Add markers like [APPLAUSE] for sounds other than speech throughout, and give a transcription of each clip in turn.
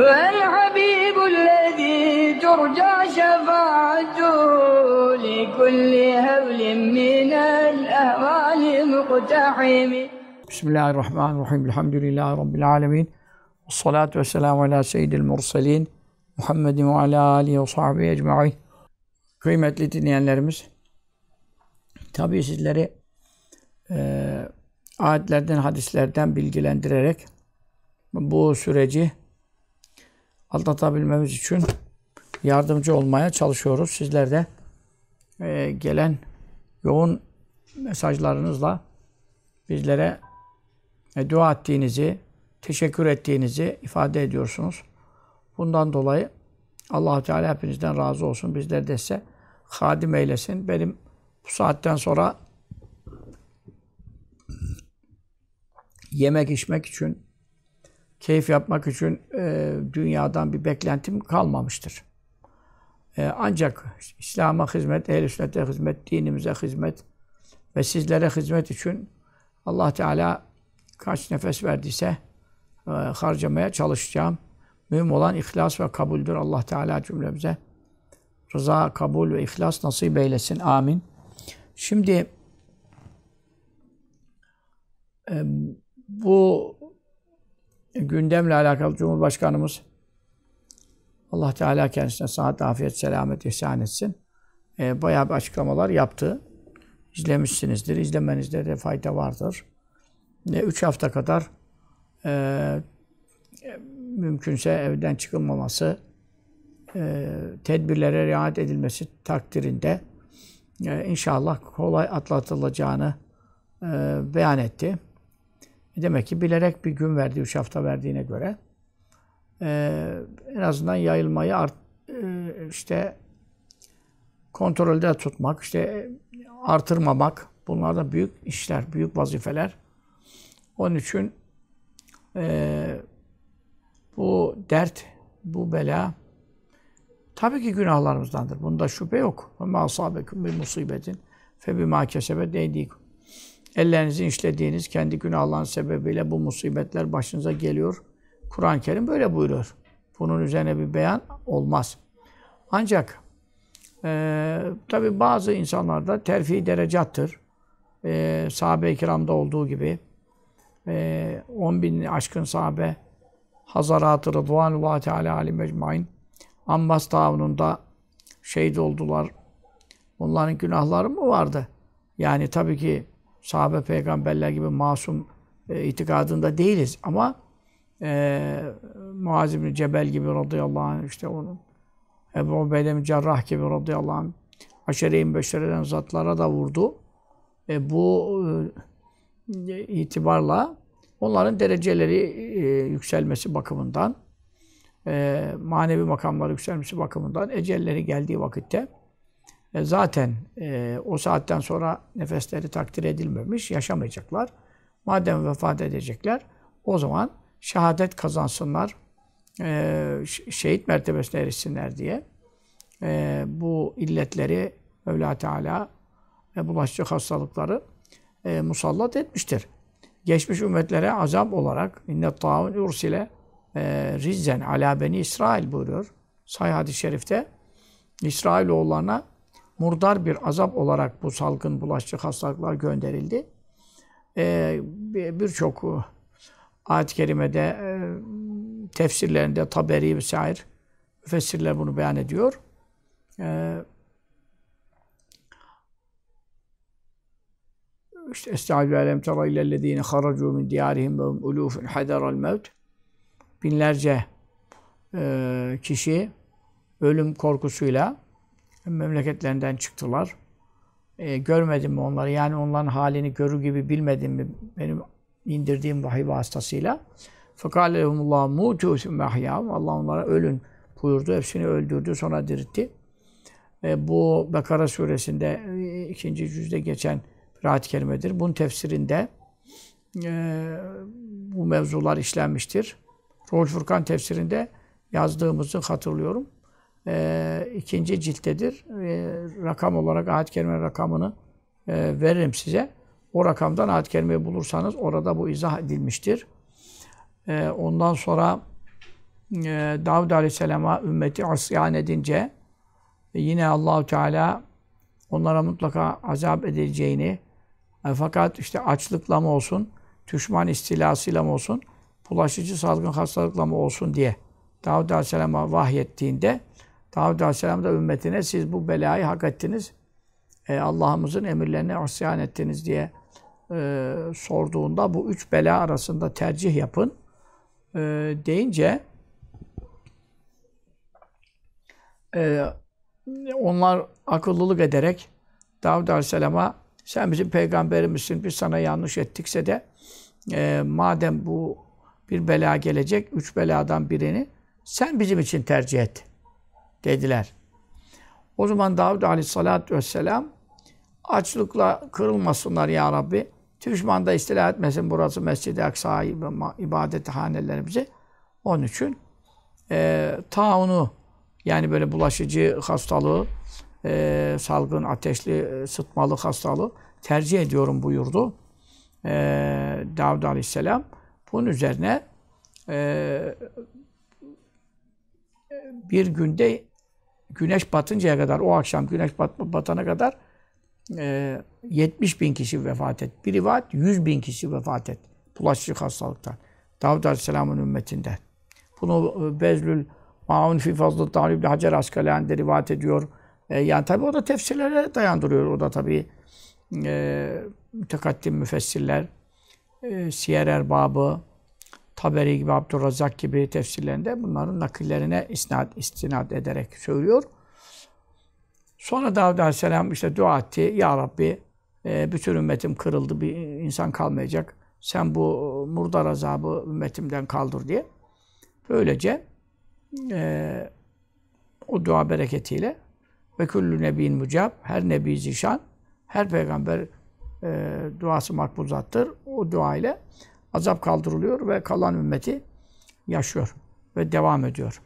هو الحبيب الذي ترجى شفاعته لكل هول من الأهوال مقتحم Bismillahirrahmanirrahim. Elhamdülillahi Rabbil alemin. Salatu ve selamu ala seyyidil murselin. Muhammedin ve ala alihi ve sahbihi ecma'in. Kıymetli dinleyenlerimiz, tabii sizleri e, ayetlerden, hadislerden bilgilendirerek bu süreci atlatabilmemiz için yardımcı olmaya çalışıyoruz. Sizler de e, gelen yoğun mesajlarınızla bizlere e, dua ettiğinizi, teşekkür ettiğinizi ifade ediyorsunuz. Bundan dolayı allah Teala hepinizden razı olsun. Bizler de size hadim eylesin. Benim bu saatten sonra yemek içmek için, keyif yapmak için e, dünyadan bir beklentim kalmamıştır. E, ancak İslam'a hizmet, ehl-i sünnete hizmet, dinimize hizmet ve sizlere hizmet için Allah Teala kaç nefes verdiyse e, harcamaya çalışacağım. Mühim olan ihlas ve kabuldür. Allah Teala cümlemize rıza, kabul ve ihlas nasip eylesin. Amin. Şimdi e, bu gündemle alakalı Cumhurbaşkanımız Allah Teala kendisine sıhhat, afiyet, selamet ihsan etsin. E, bayağı bir açıklamalar yaptı. İzlemişsinizdir. İzlemenizde de fayda vardır. E, üç hafta kadar e, mümkünse evden çıkılmaması, e, tedbirlere riayet edilmesi takdirinde e, inşallah kolay atlatılacağını e, beyan etti. Demek ki bilerek bir gün verdi, üç hafta verdiğine göre. E, en azından yayılmayı art, e, işte kontrolde tutmak, işte artırmamak, bunlar da büyük işler, büyük vazifeler. Onun için e, bu dert, bu bela tabii ki günahlarımızdandır. Bunda şüphe yok. Ve mâ asâbekum bir musibetin fe bimâ kesebet eydîkum. Ellerinizin işlediğiniz kendi günahların sebebiyle bu musibetler başınıza geliyor. Kur'an-ı Kerim böyle buyuruyor. Bunun üzerine bir beyan olmaz. Ancak e, tabi bazı insanlarda terfi derecattır. E, sahabe-i kiramda olduğu gibi e, 10 bin aşkın sahabe Hazarat-ı Rıdvanullah Teala Ali Mecmain Ammas Tavunu'nda şehit oldular. Onların günahları mı vardı? Yani tabii ki sahabe peygamberler gibi masum e, itikadında değiliz ama e, Muaz bin Cebel gibi radıyallahu anh işte onun Ebu Ubeyde bin Cerrah gibi radıyallahu anh aşere-i beşereden zatlara da vurdu. E, bu e, itibarla onların dereceleri e, yükselmesi bakımından e, manevi makamları yükselmesi bakımından ecelleri geldiği vakitte e, zaten e, o saatten sonra nefesleri takdir edilmemiş, yaşamayacaklar. Madem vefat edecekler, o zaman şehadet kazansınlar, e, şehit mertebesine erişsinler diye e, bu illetleri Mevla Teala e, bulaşıcı hastalıkları e, musallat etmiştir. Geçmiş ümmetlere azap olarak inne taun ursile e, rizzen ala beni İsrail buyuruyor. Sahih hadis-i şerifte İsrailoğullarına murdar bir azap olarak bu salgın bulaşıcı hastalıklar gönderildi. E, Birçok ayet-i kerimede e, tefsirlerinde Taberi vesaire müfessirler bunu beyan ediyor. E, işte Estaizu alem tera illellezine haracu min diyarihim ve ulufun hadaral mevt binlerce e, kişi ölüm korkusuyla memleketlerinden çıktılar. E, görmedim mi onları? Yani onların halini görür gibi bilmedim mi? Benim indirdiğim vahiy vasıtasıyla. Fakat lehumullah mutu sümme Allah onlara ölün buyurdu. Hepsini öldürdü. Sonra diritti. E, bu Bekara suresinde e, ikinci cüzde geçen bir ayet-i kerimedir. Bunun tefsirinde e, bu mevzular işlenmiştir. Ruhul Furkan tefsirinde yazdığımızı hatırlıyorum. E, ikinci cilttedir. E, rakam olarak ayet-i kerime rakamını e, veririm size. O rakamdan ayet-i kerimeyi bulursanız orada bu izah edilmiştir. E, ondan sonra e, Davud Aleyhisselam'a ümmeti asyan edince yine Allahu Teala onlara mutlaka azap edileceğini e, fakat işte açlıkla mı olsun, düşman istilasıyla mı olsun, bulaşıcı salgın hastalıkla mı olsun diye Davud Aleyhisselam'a vahyettiğinde Davud Aleyhisselam da ümmetine siz bu belayı hak ettiniz. E, Allah'ımızın emirlerine asyan ettiniz diye e, sorduğunda bu üç bela arasında tercih yapın e, deyince e, onlar akıllılık ederek Davud Aleyhisselam'a sen bizim peygamberimizsin, biz sana yanlış ettikse de e, madem bu bir bela gelecek, üç beladan birini sen bizim için tercih et dediler. O zaman Davud Aleyhisselatü Vesselam açlıkla kırılmasınlar ya Rabbi. Düşman da istila etmesin burası Mescid-i Aksa ibadethanelerimizi. Onun için e, taunu yani böyle bulaşıcı hastalığı, e, salgın, ateşli, e, sıtmalı hastalığı tercih ediyorum buyurdu. E, Davud Aleyhisselam. Bunun üzerine e, bir günde güneş batıncaya kadar, o akşam güneş bat, batana kadar e, 70 bin kişi vefat et. Bir rivayet 100 bin kişi vefat et. Bulaşıcı hastalıktan. Davud Aleyhisselam'ın ümmetinden. Bunu e, Bezlül Maun fi fazlı Talib Hacer Askalani'de rivayet ediyor. E, yani tabi o da tefsirlere dayandırıyor. O da tabi e, mütekaddim müfessirler, e, Siyer Erbabı, Taberi gibi, Abdurrazak gibi tefsirlerinde bunların nakillerine isnat, istinad ederek söylüyor. Sonra Davud Aleyhisselam işte dua etti. Ya Rabbi e, bütün ümmetim kırıldı. Bir insan kalmayacak. Sen bu murdar azabı ümmetimden kaldır diye. Böylece e, o dua bereketiyle ve küllü nebiyin mucab her nebi zişan her peygamber e, duası makbuzattır. O dua ile azap kaldırılıyor ve kalan ümmeti yaşıyor ve devam ediyor.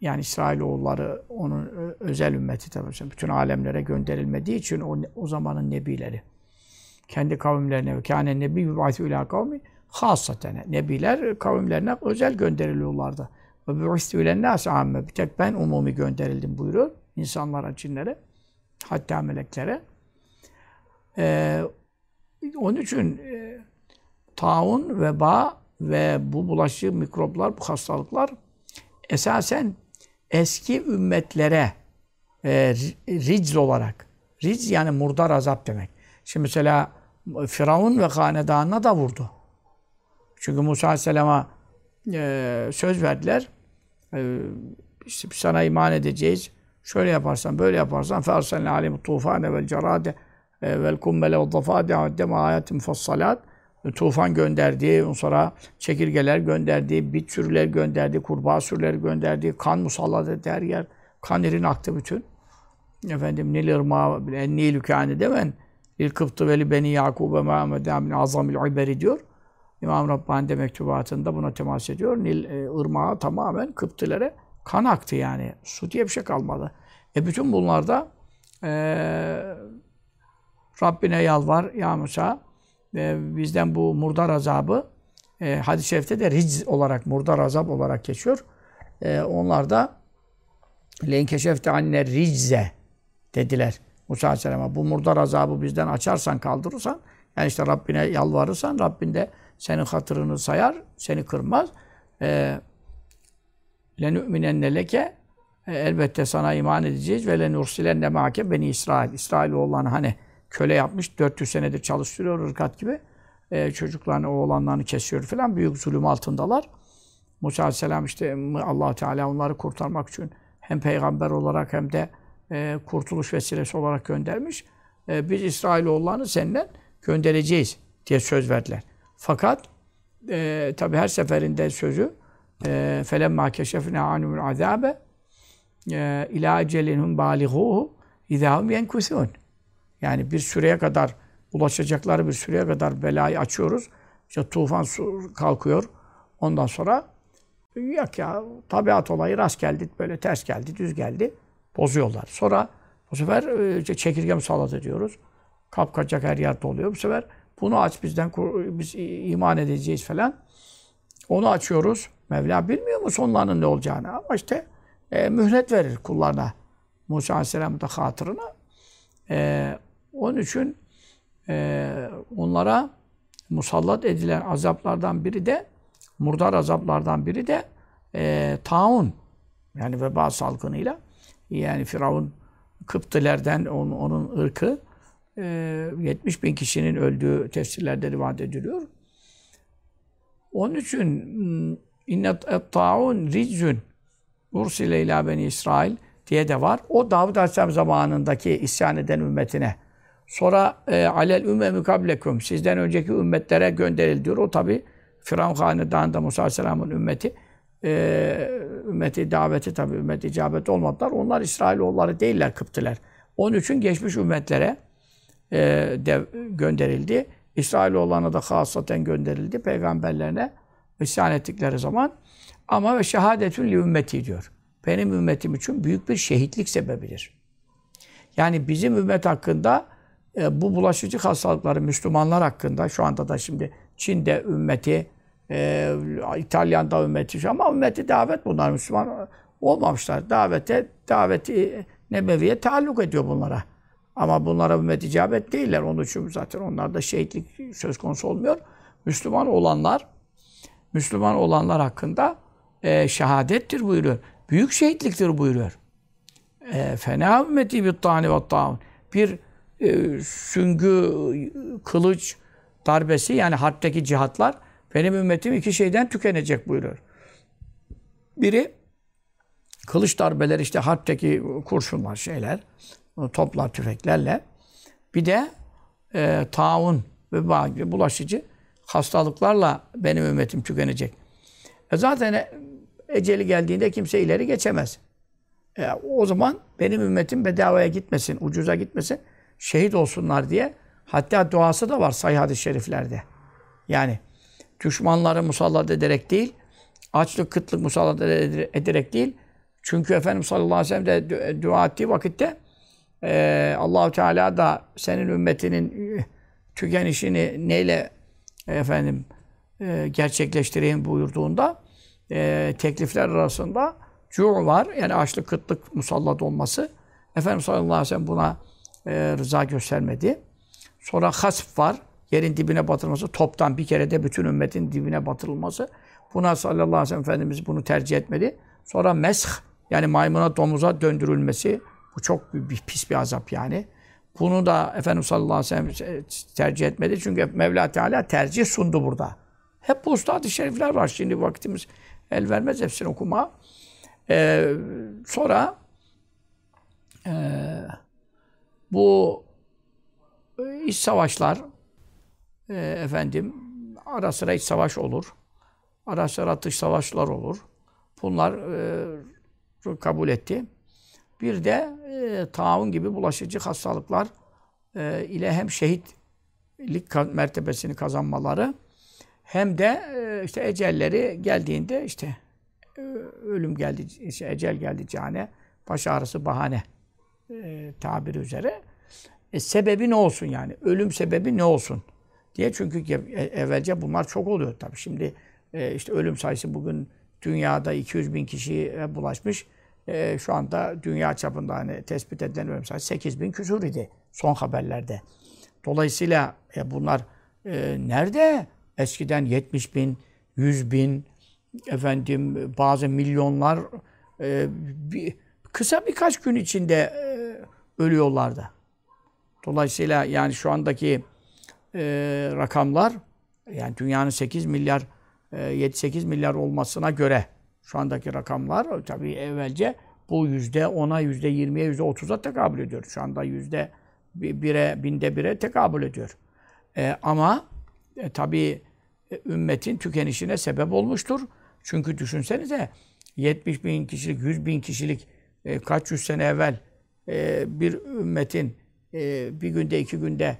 Yani İsrailoğulları onun özel ümmeti tabii. Bütün alemlere gönderilmediği için o, o zamanın nebileri. Kendi kavimlerine ve kâne nebi yubâtü ilâ kavmi hâsatene. Nebiler kavimlerine özel gönderiliyorlardı. Ve bu'istü ilen nâs âmme. Bir tek ben umumi gönderildim buyuruyor. insanlara, cinlere, hatta meleklere. Ee, onun için e, taun, veba ve bu bulaşıcı mikroplar, bu hastalıklar esasen eski ümmetlere e, ricz olarak, ricz yani murdar azap demek. Şimdi mesela Firavun ve hanedanına da vurdu. Çünkü Musa Aleyhisselam'a e, söz verdiler. E, işte sana iman edeceğiz. Şöyle yaparsan, böyle yaparsan فَاَرْسَلْنَا عَلِمُ الطُّوفَانَ وَالْجَرَادَ وَالْكُمَّلَ وَالضَّفَادِ وَعَدَّمَ آيَاتٍ مُفَصَّلَاتٍ Tufan gönderdi, sonra çekirgeler gönderdi, bit sürüler gönderdi, kurbağa sürüleri gönderdi, kan musallat etti her yer. Kan irin aktı bütün. Efendim Nil ırmağı, Nil kâne demen, Lil kıptı veli beni Yakub'e Muhammed'e min azamil iberi diyor. İmam Rabbani de mektubatında buna temas ediyor. Nil e, ırmağı tamamen Kıptilere kan aktı yani. Su diye bir şey kalmadı. E bütün bunlarda e, Rabbine yalvar ya Musa e, bizden bu murdar azabı e, hadis-i şerifte de ric olarak, murdar azap olarak geçiyor. E, onlar da lenkeşefte anne ricze dediler Musa Aleyhisselam'a. Bu murdar azabı bizden açarsan, kaldırırsan, yani işte Rabbine yalvarırsan, Rabbin de senin hatırını sayar, seni kırmaz. E, lenü'minenne leke elbette sana iman edeceğiz ve lenursilenne mâke beni İsrail. İsrail oğlanı hani köle yapmış, 400 senedir çalıştırıyor ırkat gibi. E, çocuklarını, oğlanlarını kesiyor falan. Büyük zulüm altındalar. Musa Aleyhisselam işte allah Teala onları kurtarmak için hem peygamber olarak hem de e, kurtuluş vesilesi olarak göndermiş. E, biz İsrailoğullarını senden göndereceğiz diye söz verdiler. Fakat e, tabi her seferinde sözü فَلَمَّا كَشَفْنَا عَنُمُ الْعَذَابَ اِلَى اَجَلِنْهُمْ بَالِغُوهُ اِذَا هُمْ يَنْكُثُونَ yani bir süreye kadar, ulaşacakları bir süreye kadar belayı açıyoruz. İşte tufan su kalkıyor. Ondan sonra yok ya tabiat olayı rast geldi, böyle ters geldi, düz geldi. Bozuyorlar. Sonra bu sefer e, işte çekirge musallat ediyoruz. Kapkacak her yer doluyor. Bu sefer bunu aç bizden biz iman edeceğiz falan. Onu açıyoruz. Mevla bilmiyor mu sonlarının ne olacağını? Ama işte e, mühlet verir kullarına. Musa Aleyhisselam'ın da hatırına. E, onun için e, onlara musallat edilen azaplardan biri de murdar azaplardan biri de e, taun yani veba salgınıyla yani Firavun Kıptilerden onun, onun ırkı e, 70 bin kişinin öldüğü tefsirlerde rivayet ediliyor. Onun için hmm, innet taun riczün ursile ila beni İsrail diye de var. O Davud Aleyhisselam zamanındaki isyan eden ümmetine sonra e, alel ümmemi kablekum sizden önceki ümmetlere gönderildi diyor. O tabi Firavun Hanedanı'nda Musa Aleyhisselam'ın ümmeti e, ümmeti daveti tabi ümmeti icabet olmadılar. Onlar İsrailoğulları değiller Kıptiler. Onun için geçmiş ümmetlere e, de gönderildi. İsrailoğullarına da hasaten gönderildi. Peygamberlerine isyan ettikleri zaman. Ama ve şehadetün li ümmeti diyor. Benim ümmetim için büyük bir şehitlik sebebidir. Yani bizim ümmet hakkında e, bu bulaşıcı hastalıkları Müslümanlar hakkında şu anda da şimdi Çin'de ümmeti, e, İtalyan'da ümmeti ama ümmeti davet bunlar Müslüman olmamışlar. Davete, daveti nebeviye taalluk ediyor bunlara. Ama bunlara ümmet icabet değiller. Onun için zaten onlarda şehitlik söz konusu olmuyor. Müslüman olanlar, Müslüman olanlar hakkında e, şehadettir buyuruyor. Büyük şehitliktir buyuruyor. E, fena ümmeti bir tani ve taun. Bir e, süngü, kılıç darbesi yani harpteki cihatlar benim ümmetim iki şeyden tükenecek buyuruyor. Biri kılıç darbeleri işte harpteki kurşunlar şeyler, toplar, tüfeklerle. Bir de e, taun ve bulaşıcı hastalıklarla benim ümmetim tükenecek. E zaten e, eceli geldiğinde kimse ileri geçemez. E, o zaman benim ümmetim bedavaya gitmesin, ucuza gitmesin, şehit olsunlar diye. Hatta duası da var sayı hadis-i şeriflerde. Yani düşmanları musallat ederek değil, açlık, kıtlık musallat ederek değil. Çünkü Efendimiz sallallahu aleyhi ve sellem de dua ettiği vakitte e, Allahu Teala da senin ümmetinin e, tükenişini neyle efendim e, gerçekleştireyim buyurduğunda e, teklifler arasında cu var. Yani açlık, kıtlık musallat olması. Efendimiz sallallahu aleyhi ve sellem buna e, rıza göstermedi. Sonra hasf var. Yerin dibine batırılması. Toptan bir kere de bütün ümmetin dibine batırılması. Buna sallallahu aleyhi ve sellem Efendimiz bunu tercih etmedi. Sonra mesh yani maymuna domuza döndürülmesi. Bu çok bir, pis bir azap yani. Bunu da Efendimiz sallallahu aleyhi ve sellem tercih etmedi. Çünkü Mevla Teala tercih sundu burada. Hep bu usta şerifler var. Şimdi vaktimiz el vermez hepsini okuma. Ee, sonra e, bu iç savaşlar e, efendim ara sıra iç savaş olur. Ara sıra dış savaşlar olur. Bunlar e, kabul etti. Bir de e, taun gibi bulaşıcı hastalıklar e, ile hem şehitlik mertebesini kazanmaları hem de e, işte ecelleri geldiğinde işte e, ölüm geldi, işte ecel geldi cane, baş ağrısı bahane e, tabiri üzere. E, sebebi ne olsun yani? Ölüm sebebi ne olsun? diye çünkü e, evvelce bunlar çok oluyor tabii. Şimdi e, işte ölüm sayısı bugün dünyada 200 bin kişiye bulaşmış. E, şu anda dünya çapında hani tespit edilen ölüm sayısı 8 bin küsur idi son haberlerde. Dolayısıyla e, bunlar e, nerede? Eskiden 70 bin, 100 bin, efendim bazı milyonlar e, bir, kısa birkaç gün içinde e, ölüyorlardı. Dolayısıyla yani şu andaki e, rakamlar yani dünyanın 8 milyar e, 7-8 milyar olmasına göre şu andaki rakamlar tabii evvelce bu yüzde ona, yüzde yirmiye, yüzde otuza tekabül ediyor. Şu anda yüzde bire, binde bire tekabül ediyor. E, ama e, tabii e, ümmetin tükenişine sebep olmuştur. Çünkü düşünsenize 70 bin kişilik, 100 bin kişilik e, kaç yüz sene evvel e, bir ümmetin e, bir günde, iki günde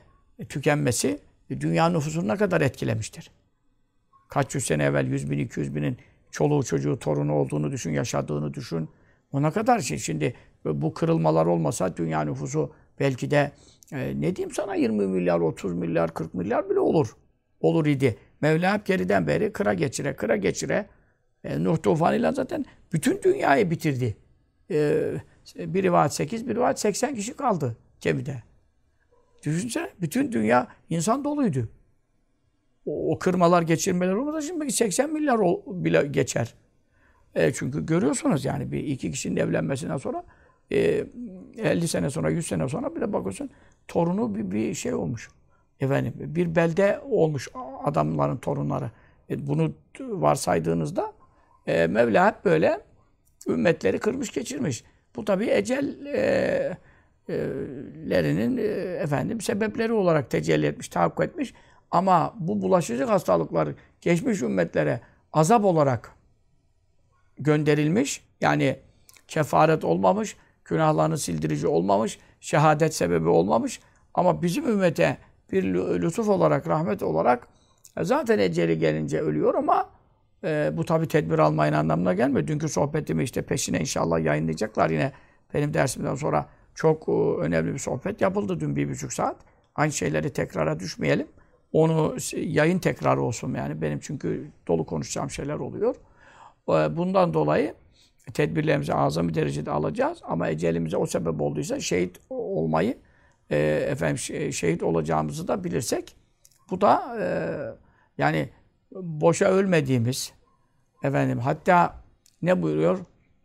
tükenmesi dünya nüfusunu ne kadar etkilemiştir. Kaç yüz sene evvel 100 bin, 200 binin çoluğu, çocuğu, torunu olduğunu düşün, yaşadığını düşün. O ne kadar şey. Şimdi bu kırılmalar olmasa dünya nüfusu belki de ne diyeyim sana 20 milyar, 30 milyar, 40 milyar bile olur. Olur idi. Mevla hep geriden beri kıra geçire, kıra geçire E, Nuh tufanıyla zaten bütün dünyayı bitirdi. E, bir rivayet 8, bir rivayet 80 kişi kaldı gemide. Düşünsene bütün dünya insan doluydu. O, o kırmalar, geçirmeler olmasa şimdi 80 milyar ol, bile geçer. E, çünkü görüyorsunuz yani bir iki kişinin evlenmesinden sonra e, 50 sene sonra, 100 sene sonra bir de bakıyorsun torunu bir, bir şey olmuş. Efendim bir belde olmuş adamların torunları. E, bunu varsaydığınızda e, Mevla hep böyle ümmetleri kırmış geçirmiş. Bu tabii ecel e, lerinin efendim sebepleri olarak tecelli etmiş, tahakkuk etmiş. Ama bu bulaşıcı hastalıklar geçmiş ümmetlere azap olarak gönderilmiş. Yani kefaret olmamış, günahlarını sildirici olmamış, şehadet sebebi olmamış. Ama bizim ümmete bir lütuf olarak, rahmet olarak e, zaten eceli gelince ölüyor ama e, bu tabi tedbir almayın anlamına gelmiyor. Dünkü sohbetimi işte peşine inşallah yayınlayacaklar yine benim dersimden sonra çok e, önemli bir sohbet yapıldı dün bir buçuk saat. Aynı şeyleri tekrara düşmeyelim. Onu yayın tekrarı olsun yani. Benim çünkü dolu konuşacağım şeyler oluyor. E, bundan dolayı tedbirlerimizi azami derecede alacağız. Ama ecelimize o sebep olduysa şehit olmayı, e, efendim şehit olacağımızı da bilirsek bu da e, yani boşa ölmediğimiz efendim hatta ne buyuruyor?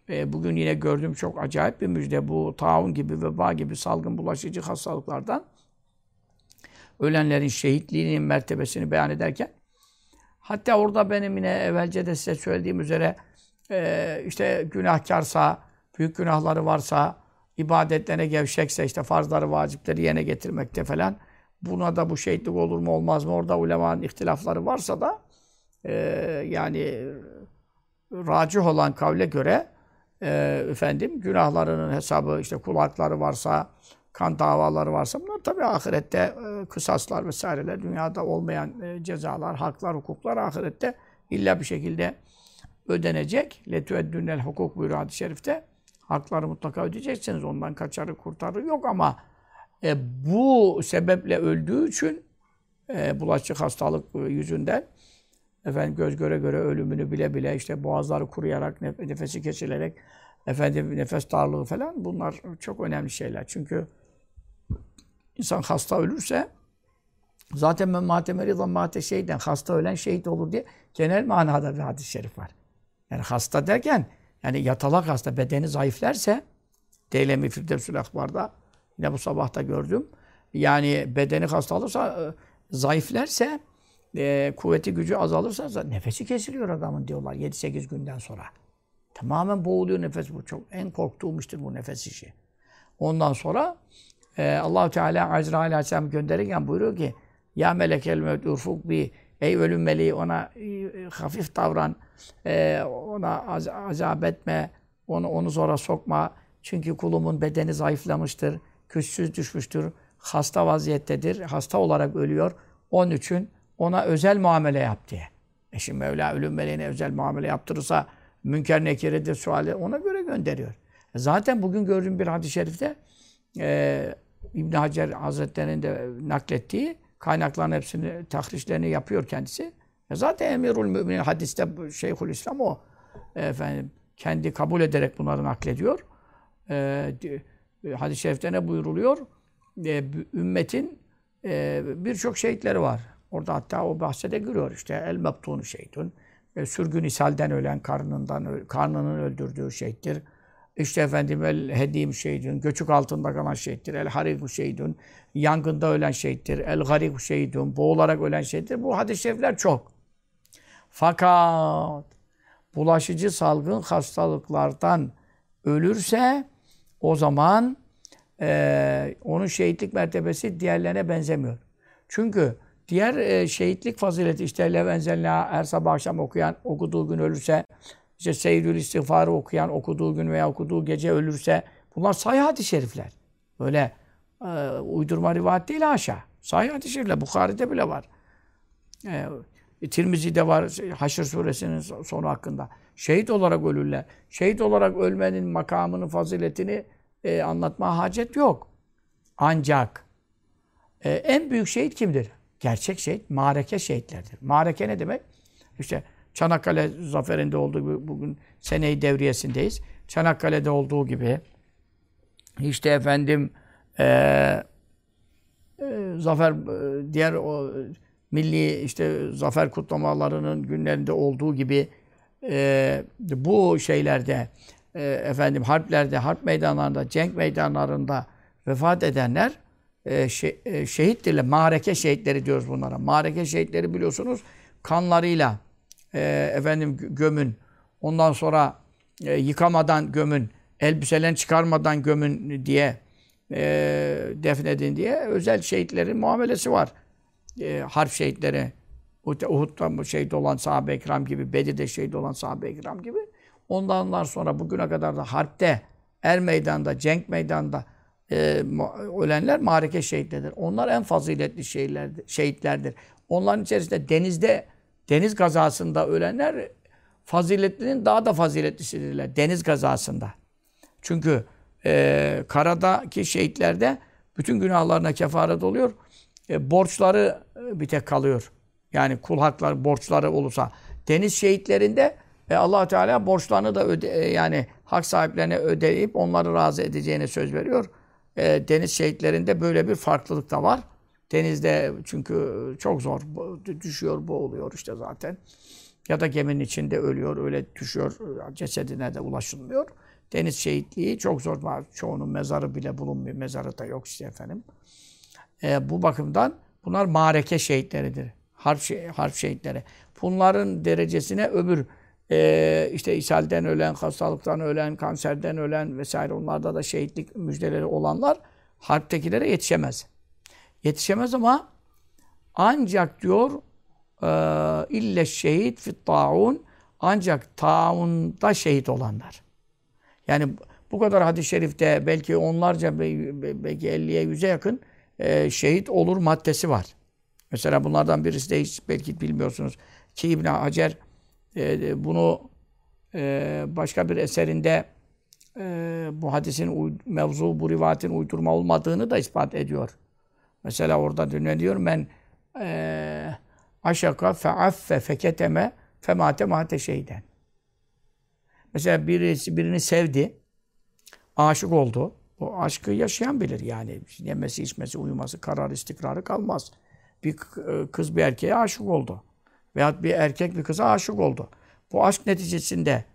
E, bugün yine gördüğüm çok acayip bir müjde bu taun gibi veba gibi salgın bulaşıcı hastalıklardan ölenlerin şehitliğinin mertebesini beyan ederken hatta orada benim yine evvelce de size söylediğim üzere e, işte günahkarsa, büyük günahları varsa, ibadetlerine gevşekse, işte farzları, vacipleri yerine getirmekte falan buna da bu şehitlik olur mu olmaz mı? Orada ulemanın ihtilafları varsa da e, yani racih olan kavle göre e, efendim günahlarının hesabı işte kulakları varsa, kan davaları varsa bunlar tabii ahirette e, kısaslar vesaireler, dünyada olmayan e, cezalar, haklar, hukuklar ahirette illa bir şekilde ödenecek. Letüeddünel hukuk buyuruyor hadis-i şerifte. Hakları mutlaka ödeyeceksiniz. Ondan kaçarı kurtarı yok ama e, bu sebeple öldüğü için e, bulaşıcı hastalık yüzünden efendim göz göre göre ölümünü bile bile işte boğazları kuruyarak nefesi kesilerek efendim nefes darlığı falan bunlar çok önemli şeyler. Çünkü insan hasta ölürse zaten men mate meridan mate şeyden hasta ölen şehit olur diye genel manada bir hadis-i şerif var. Yani hasta derken yani yatalak hasta bedeni zayıflerse Deylemi Firdevsül Akbar'da yine bu sabah da gördüm. Yani bedeni hasta olursa e, zayıflerse e, kuvveti gücü azalırsa nefesi kesiliyor adamın diyorlar 7-8 günden sonra. Tamamen boğuluyor nefes bu. Çok en korktuğum iştir bu nefes işi. Ondan sonra e, Allahu Teala Azrail Aleyhisselam gönderirken buyuruyor ki Ya melekel mevt urfuk bi Ey ölüm meleği ona e, hafif davran. E, ona az, azap etme. Onu, onu zora sokma. Çünkü kulumun bedeni zayıflamıştır. Güçsüz düşmüştür. Hasta vaziyettedir. Hasta olarak ölüyor. Onun için ona özel muamele yap diye. E şimdi Mevla ölüm meleğine özel muamele yaptırırsa münker nekiredir suali ona göre gönderiyor. E zaten bugün gördüğüm bir hadis-i şerifte e, İbn Hacer Hazretleri'nin de naklettiği kaynakların hepsini, tahrişlerini yapıyor kendisi. E zaten emirul müminin hadiste Şeyhül İslam o. E, efendim kendi kabul ederek bunları naklediyor. E, hadis-i şerifte ne buyuruluyor? E, ümmetin e, birçok şehitleri var. Orada hatta o bahsede giriyor işte el mebtunu şehitun. E, sürgün ishalden ölen, karnından karnının öldürdüğü şehittir. İşte efendim el hedim şehidun, göçük altında kalan şehittir. El hariku şehidun, yangında ölen şehittir. El gariku şehidun, boğularak ölen şehittir. Bu hadis-i şerifler çok. Fakat bulaşıcı salgın hastalıklardan ölürse o zaman e, onun şehitlik mertebesi diğerlerine benzemiyor. Çünkü diğer e, şehitlik fazileti işte levenzelna her sabah akşam okuyan okuduğu gün ölürse işte seyyidül istiğfarı okuyan okuduğu gün veya okuduğu gece ölürse bunlar sahih hadis-i şerifler. Böyle e, uydurma rivayet değil haşa. Sahih hadis-i şerifler. Bukhari'de bile var. E, Tirmizi'de var Haşr suresinin sonu hakkında. Şehit olarak ölürler. Şehit olarak ölmenin makamını, faziletini e, anlatma hacet yok. Ancak e, en büyük şehit kimdir? Gerçek şehit, mareke şehitlerdir. Mareke ne demek? İşte Çanakkale zaferinde olduğu gibi bugün seneyi devriyesindeyiz. Çanakkale'de olduğu gibi işte efendim eee e, zafer e, diğer o milli işte zafer kutlamalarının günlerinde olduğu gibi e, bu şeylerde e, efendim harplerde, harp meydanlarında, cenk meydanlarında vefat edenler e, şe, şehittirler. Mareke şehitleri diyoruz bunlara. Mareke şehitleri biliyorsunuz kanlarıyla e, efendim gömün. Ondan sonra e, yıkamadan gömün, elbiselerini çıkarmadan gömün diye e, defnedin diye özel şehitlerin muamelesi var. E, harp şehitleri, Uhud'da şehit olan sahabe-i kiram gibi, Bedir'de şehit olan sahabe-i kiram gibi. Ondan sonra bugüne kadar da harpte, er meydanda, cenk meydanda e, ölenler mareke şehitleridir. Onlar en faziletli şehitlerdir. şehitlerdir. Onların içerisinde denizde, deniz kazasında ölenler faziletlinin daha da faziletlisidirler. Deniz kazasında. Çünkü e, karadaki şehitlerde bütün günahlarına kefaret oluyor. E, borçları bir tek kalıyor. Yani kul hakları, borçları olursa. Deniz şehitlerinde e, allah Teala borçlarını da öde, e, yani hak sahiplerine ödeyip onları razı edeceğine söz veriyor. E, deniz şehitlerinde böyle bir farklılık da var. Denizde çünkü çok zor. Düşüyor, boğuluyor işte zaten. Ya da geminin içinde ölüyor, öyle düşüyor. Cesedine de ulaşılmıyor. Deniz şehitliği çok zor. Çoğunun mezarı bile bulunmuyor. Mezarı da yok işte efendim. E, bu bakımdan bunlar mareke şehitleridir. Harp, harp şehitleri. Bunların derecesine öbür e, işte ishalden ölen, hastalıktan ölen, kanserden ölen vesaire onlarda da şehitlik müjdeleri olanlar harptekilere yetişemez. Yetişemez ama ancak diyor e, ille şehit fit taun ancak taunda şehit olanlar. Yani bu kadar hadis-i şerifte belki onlarca belki 50'ye 100'e yakın e, şehit olur maddesi var. Mesela bunlardan birisi de hiç belki bilmiyorsunuz ki İbn Hacer e, bunu e, başka bir eserinde e, bu hadisin mevzu, bu rivayetin uydurma olmadığını da ispat ediyor. Mesela orada dinleniyor ben e, aşaka feaffe feketeme femate mate şeyden. Mesela birisi birini sevdi, aşık oldu. O aşkı yaşayan bilir yani. Yemesi, içmesi, uyuması, karar, istikrarı kalmaz. Bir kız bir erkeğe aşık oldu. Veyahut bir erkek bir kıza aşık oldu. Bu aşk neticesinde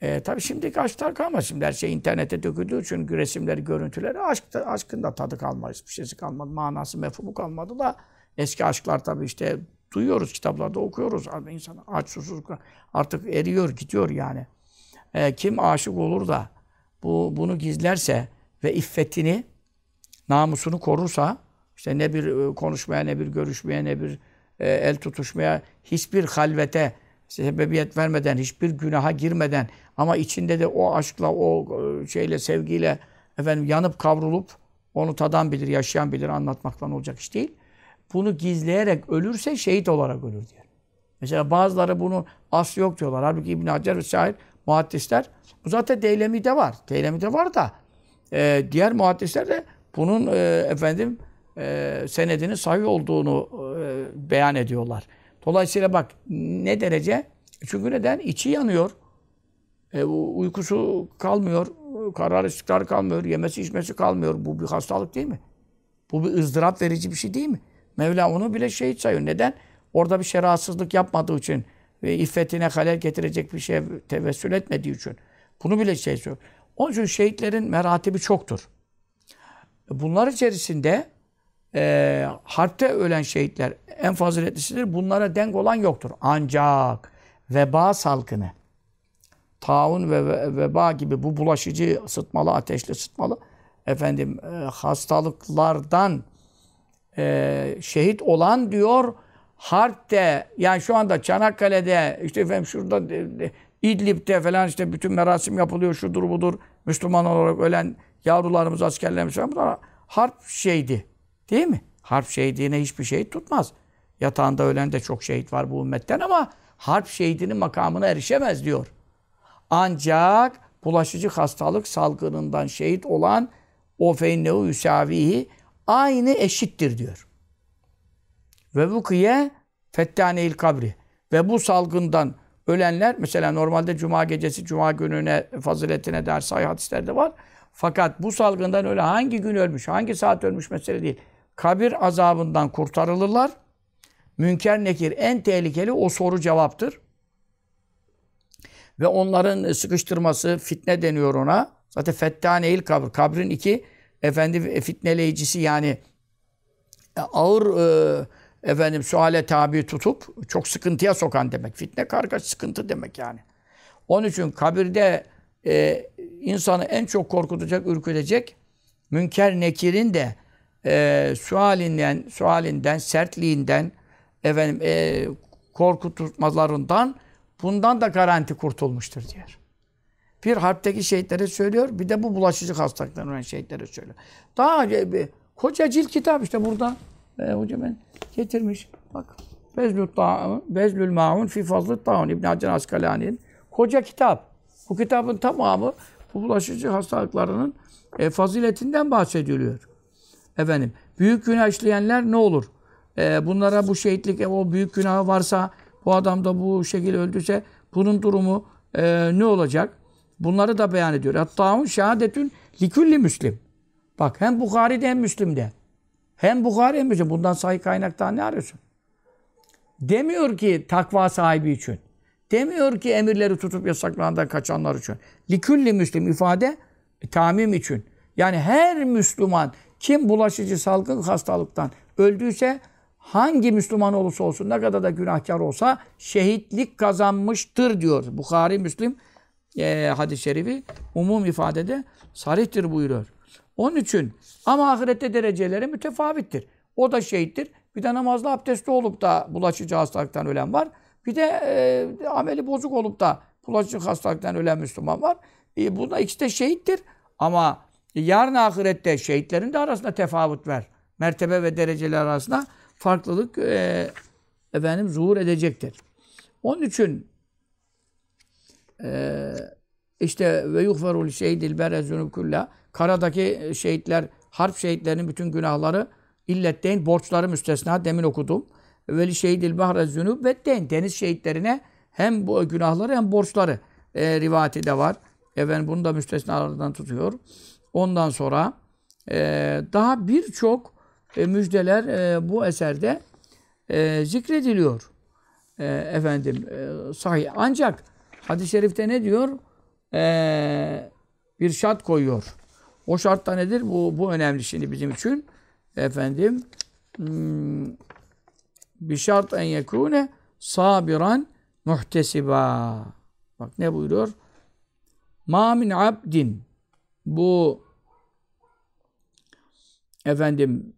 e, tabii şimdiki aşklar kalmaz. Şimdi her şey internete döküldüğü için resimleri, görüntüleri aşk aşkın da tadı kalmadı. Hiçbir şeysi kalmadı. Manası, mefhumu kalmadı da eski aşklar tabii işte duyuyoruz kitaplarda okuyoruz. İnsan aç susuz artık eriyor, gidiyor yani. E, kim aşık olur da bu bunu gizlerse ve iffetini, namusunu korursa işte ne bir e, konuşmaya, ne bir görüşmeye, ne bir e, el tutuşmaya, hiçbir halvete sebebiyet vermeden, hiçbir günaha girmeden ama içinde de o aşkla, o e, şeyle, sevgiyle efendim yanıp kavrulup onu tadan bilir, yaşayan bilir, anlatmaktan olacak iş değil. Bunu gizleyerek ölürse şehit olarak ölür diyor. Mesela bazıları bunu aslı yok diyorlar. Halbuki İbn Hacer vesaire muhaddisler bu zaten Deylemi'de var. Deylemi'de var da e, diğer muhaddisler de bunun e, efendim e, senedinin sahih olduğunu e, beyan ediyorlar. Dolayısıyla bak ne derece? Çünkü neden? İçi yanıyor. E, uykusu kalmıyor. Karar istikrarı kalmıyor. Yemesi içmesi kalmıyor. Bu bir hastalık değil mi? Bu bir ızdırap verici bir şey değil mi? Mevla onu bile şehit sayıyor. Neden? Orada bir şerahsızlık yapmadığı için ve iffetine halel getirecek bir şey tevessül etmediği için. Bunu bile şey söylüyor. Onun için şehitlerin meratibi çoktur. Bunlar içerisinde e, harpte ölen şehitler en faziletlisidir. Bunlara denk olan yoktur. Ancak veba salgını, taun ve veba gibi bu bulaşıcı sıtmalı, ateşli sıtmalı efendim e, hastalıklardan e, şehit olan diyor harpte yani şu anda Çanakkale'de işte efendim şurada e, İdlib'de falan işte bütün merasim yapılıyor şudur budur Müslüman olarak ölen yavrularımız askerlerimiz bunlar harp şeydi değil mi? Harp şehidine hiçbir şehit tutmaz. Yatağında ölen de çok şehit var bu ümmetten ama harp şehidinin makamına erişemez diyor. Ancak bulaşıcı hastalık salgınından şehit olan o feinnehu yusavihi aynı eşittir diyor. Ve bu kıye fettaneyil kabri. Ve bu salgından ölenler mesela normalde cuma gecesi cuma gününe faziletine dair sahih hadislerde var. Fakat bu salgından öyle hangi gün ölmüş, hangi saat ölmüş mesele değil. Kabir azabından kurtarılırlar. Münker nekir en tehlikeli o soru cevaptır. Ve onların sıkıştırması fitne deniyor ona. Zaten fettaneyil kabr. Kabrin iki efendi fitneleyicisi yani ağır e, efendim suale tabi tutup çok sıkıntıya sokan demek. Fitne kargaş sıkıntı demek yani. Onun için kabirde e, insanı en çok korkutacak, ürkütecek münker nekirin de e, sualinden, sualinden, sertliğinden, efendim e, korkutmalarından bundan da garanti kurtulmuştur diyor. Bir harpteki şehitlere söylüyor, bir de bu bulaşıcı hastalıktan ölen şehitlere söylüyor. Daha bir koca cilt kitap işte burada. E, hocam ben getirmiş. Bak. Bezlül, Ta'un, Bezlül Ma'un fi fazlı Ta'un İbn Hacer Askalani'nin koca kitap. Bu kitabın tamamı bu bulaşıcı hastalıklarının e, faziletinden bahsediliyor. Efendim, büyük günah işleyenler ne olur? E, bunlara bu şehitlik, e, o büyük günahı varsa, bu adam da bu şekilde öldüyse, bunun durumu e, ne olacak? Bunları da beyan ediyor. Hatta şehadetün likülli müslim. Bak hem Bukhari'de hem Müslim'de. Hem Bukhari hem Müslim. Bundan sahih kaynaktan ne arıyorsun? Demiyor ki takva sahibi için. Demiyor ki emirleri tutup yasaklarından kaçanlar için. Likülli müslim ifade e, tamim için. Yani her Müslüman kim bulaşıcı salgın hastalıktan öldüyse hangi Müslüman olursa olsun ne kadar da günahkar olsa şehitlik kazanmıştır diyor. Bukhari Müslim e, hadis-i şerifi umum ifadede sarihtir buyuruyor. Onun için ama ahirette dereceleri mütefavittir. O da şehittir. Bir de namazlı abdestli olup da bulaşıcı hastalıktan ölen var. Bir de e, ameli bozuk olup da bulaşıcı hastalıktan ölen Müslüman var. E, bunda ikisi de şehittir. Ama yarın ahirette şehitlerin de arasında tefavut var. Mertebe ve dereceler arasında farklılık e, efendim zuhur edecektir. Onun için e, işte ve yuhferul şehidil berezunub kulla karadaki şehitler, harp şehitlerinin bütün günahları illetteyn, borçları müstesna demin okudum. Veli şehidil bahre ve den. Deniz şehitlerine hem bu günahları hem borçları e, rivayeti de var. Efendim bunu da müstesnalardan tutuyor. Ondan sonra e, daha birçok e, müjdeler e, bu eserde e, zikrediliyor. E, efendim e, sahih. Ancak hadis-i şerifte ne diyor? E, bir şart koyuyor. O şart da nedir? Bu, bu önemli şimdi bizim için. Efendim hmm, bir şart en yekune sabiran muhtesiba. Bak ne buyuruyor? Ma min abdin bu efendim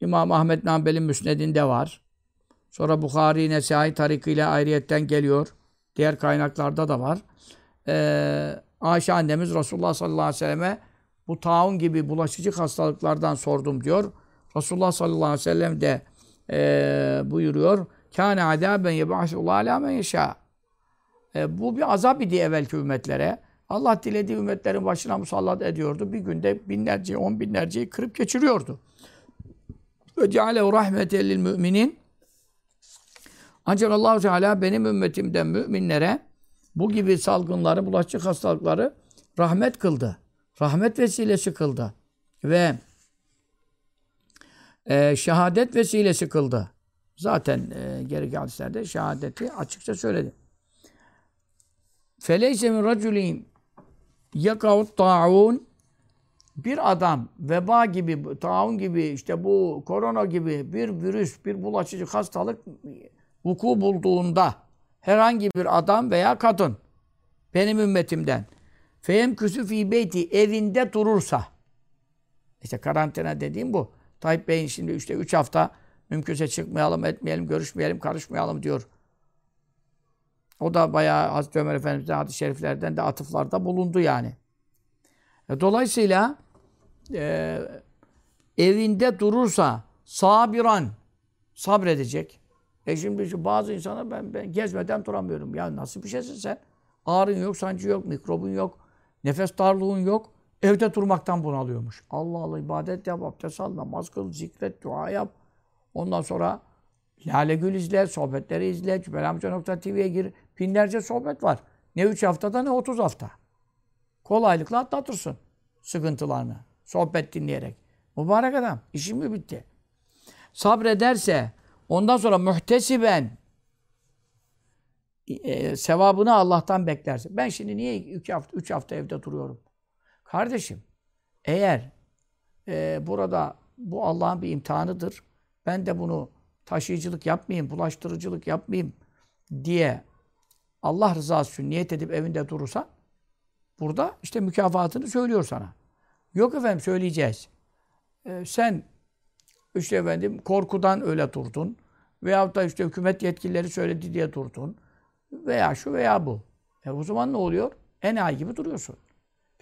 İmam Ahmet Nambel'in müsnedinde var. Sonra Bukhari Nesai tarikiyle ayrıyetten geliyor. Diğer kaynaklarda da var. Ee, Ayşe annemiz Resulullah sallallahu aleyhi ve selleme bu taun gibi bulaşıcı hastalıklardan sordum diyor. Resulullah sallallahu aleyhi ve sellem de e, buyuruyor. Kâne adâben yeb'asullah alâ men yeşâ. E, bu bir azap idi evvelki ümmetlere. Allah dilediği ümmetlerin başına musallat ediyordu. Bir günde binlerce, on binlerceyi kırıp geçiriyordu. Ve cealehu rahmeten lil müminin. Ancak allah Teala benim ümmetimden müminlere bu gibi salgınları, bulaşıcı hastalıkları rahmet kıldı. Rahmet vesilesi kıldı. Ve e, şehadet vesilesi kıldı. Zaten e, geri hadislerde şehadeti açıkça söyledi. Feleyse min raculin yakavut ta'un bir adam veba gibi, taun gibi, işte bu korona gibi bir virüs, bir bulaşıcı hastalık vuku bulduğunda herhangi bir adam veya kadın benim ümmetimden feyem küsü fi beyti evinde durursa işte karantina dediğim bu. Tayyip Bey'in şimdi işte üç hafta mümkünse çıkmayalım, etmeyelim, görüşmeyelim, karışmayalım diyor. O da bayağı Hazreti Ömer Efendimiz'den hadis-i şeriflerden de atıflarda bulundu yani. E, dolayısıyla e, evinde durursa sabiran sabredecek. E şimdi şu bazı insanlar ben, ben gezmeden duramıyorum. Ya nasıl bir şeysin sen? Ağrın yok, sancı yok, mikrobun yok, nefes darlığın yok. Evde durmaktan bunalıyormuş. Allah Allah ibadet yap, abdest al, namaz kıl, zikret, dua yap. Ondan sonra Lale Gül izle, sohbetleri izle, Cübbeli gir. Binlerce sohbet var. Ne 3 haftada ne 30 hafta. Kolaylıkla atlatırsın sıkıntılarını. Sohbet dinleyerek. Mübarek adam. İşim mi bitti? Sabrederse, ondan sonra muhtesiben e, sevabını Allah'tan beklerse. Ben şimdi niye 3 hafta, üç hafta evde duruyorum? Kardeşim, eğer e, burada bu Allah'ın bir imtihanıdır. Ben de bunu taşıyıcılık yapmayayım, bulaştırıcılık yapmayayım diye Allah rızası için niyet edip evinde durursa burada işte mükafatını söylüyor sana. Yok efendim söyleyeceğiz. Ee, sen işte efendim korkudan öyle durdun. Veyahut da işte hükümet yetkilileri söyledi diye durdun. Veya şu veya bu. E o zaman ne oluyor? En ay gibi duruyorsun.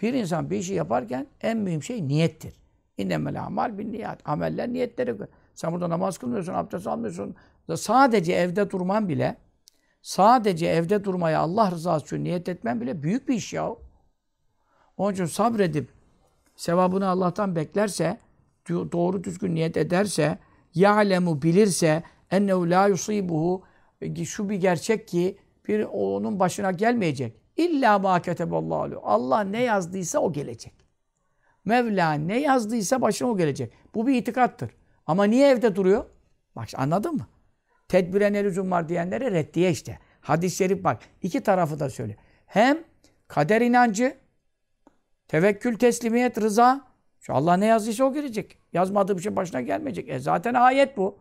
Bir insan bir işi yaparken en mühim şey niyettir. İnnemel amal bin niyat. Ameller niyetleri. Sen burada namaz kılmıyorsun, abdest almıyorsun. Sadece evde durman bile, sadece evde durmaya Allah rızası için niyet etmen bile büyük bir iş ya. Onun için sabredip sevabını Allah'tan beklerse, doğru düzgün niyet ederse, ya'lemu bilirse ennehu la yusibuhu şu bir gerçek ki bir onun başına gelmeyecek. İlla ma keteballahu Allah ne yazdıysa o gelecek. Mevla ne yazdıysa başına o gelecek. Bu bir itikattır. Ama niye evde duruyor? Bak anladın mı? Tedbire ne lüzum var diyenlere reddiye işte. Hadis-i şerif bak. iki tarafı da söyle. Hem kader inancı, tevekkül, teslimiyet, rıza. Şu Allah ne yazdıysa o gelecek. Yazmadığı bir şey başına gelmeyecek. E zaten ayet bu.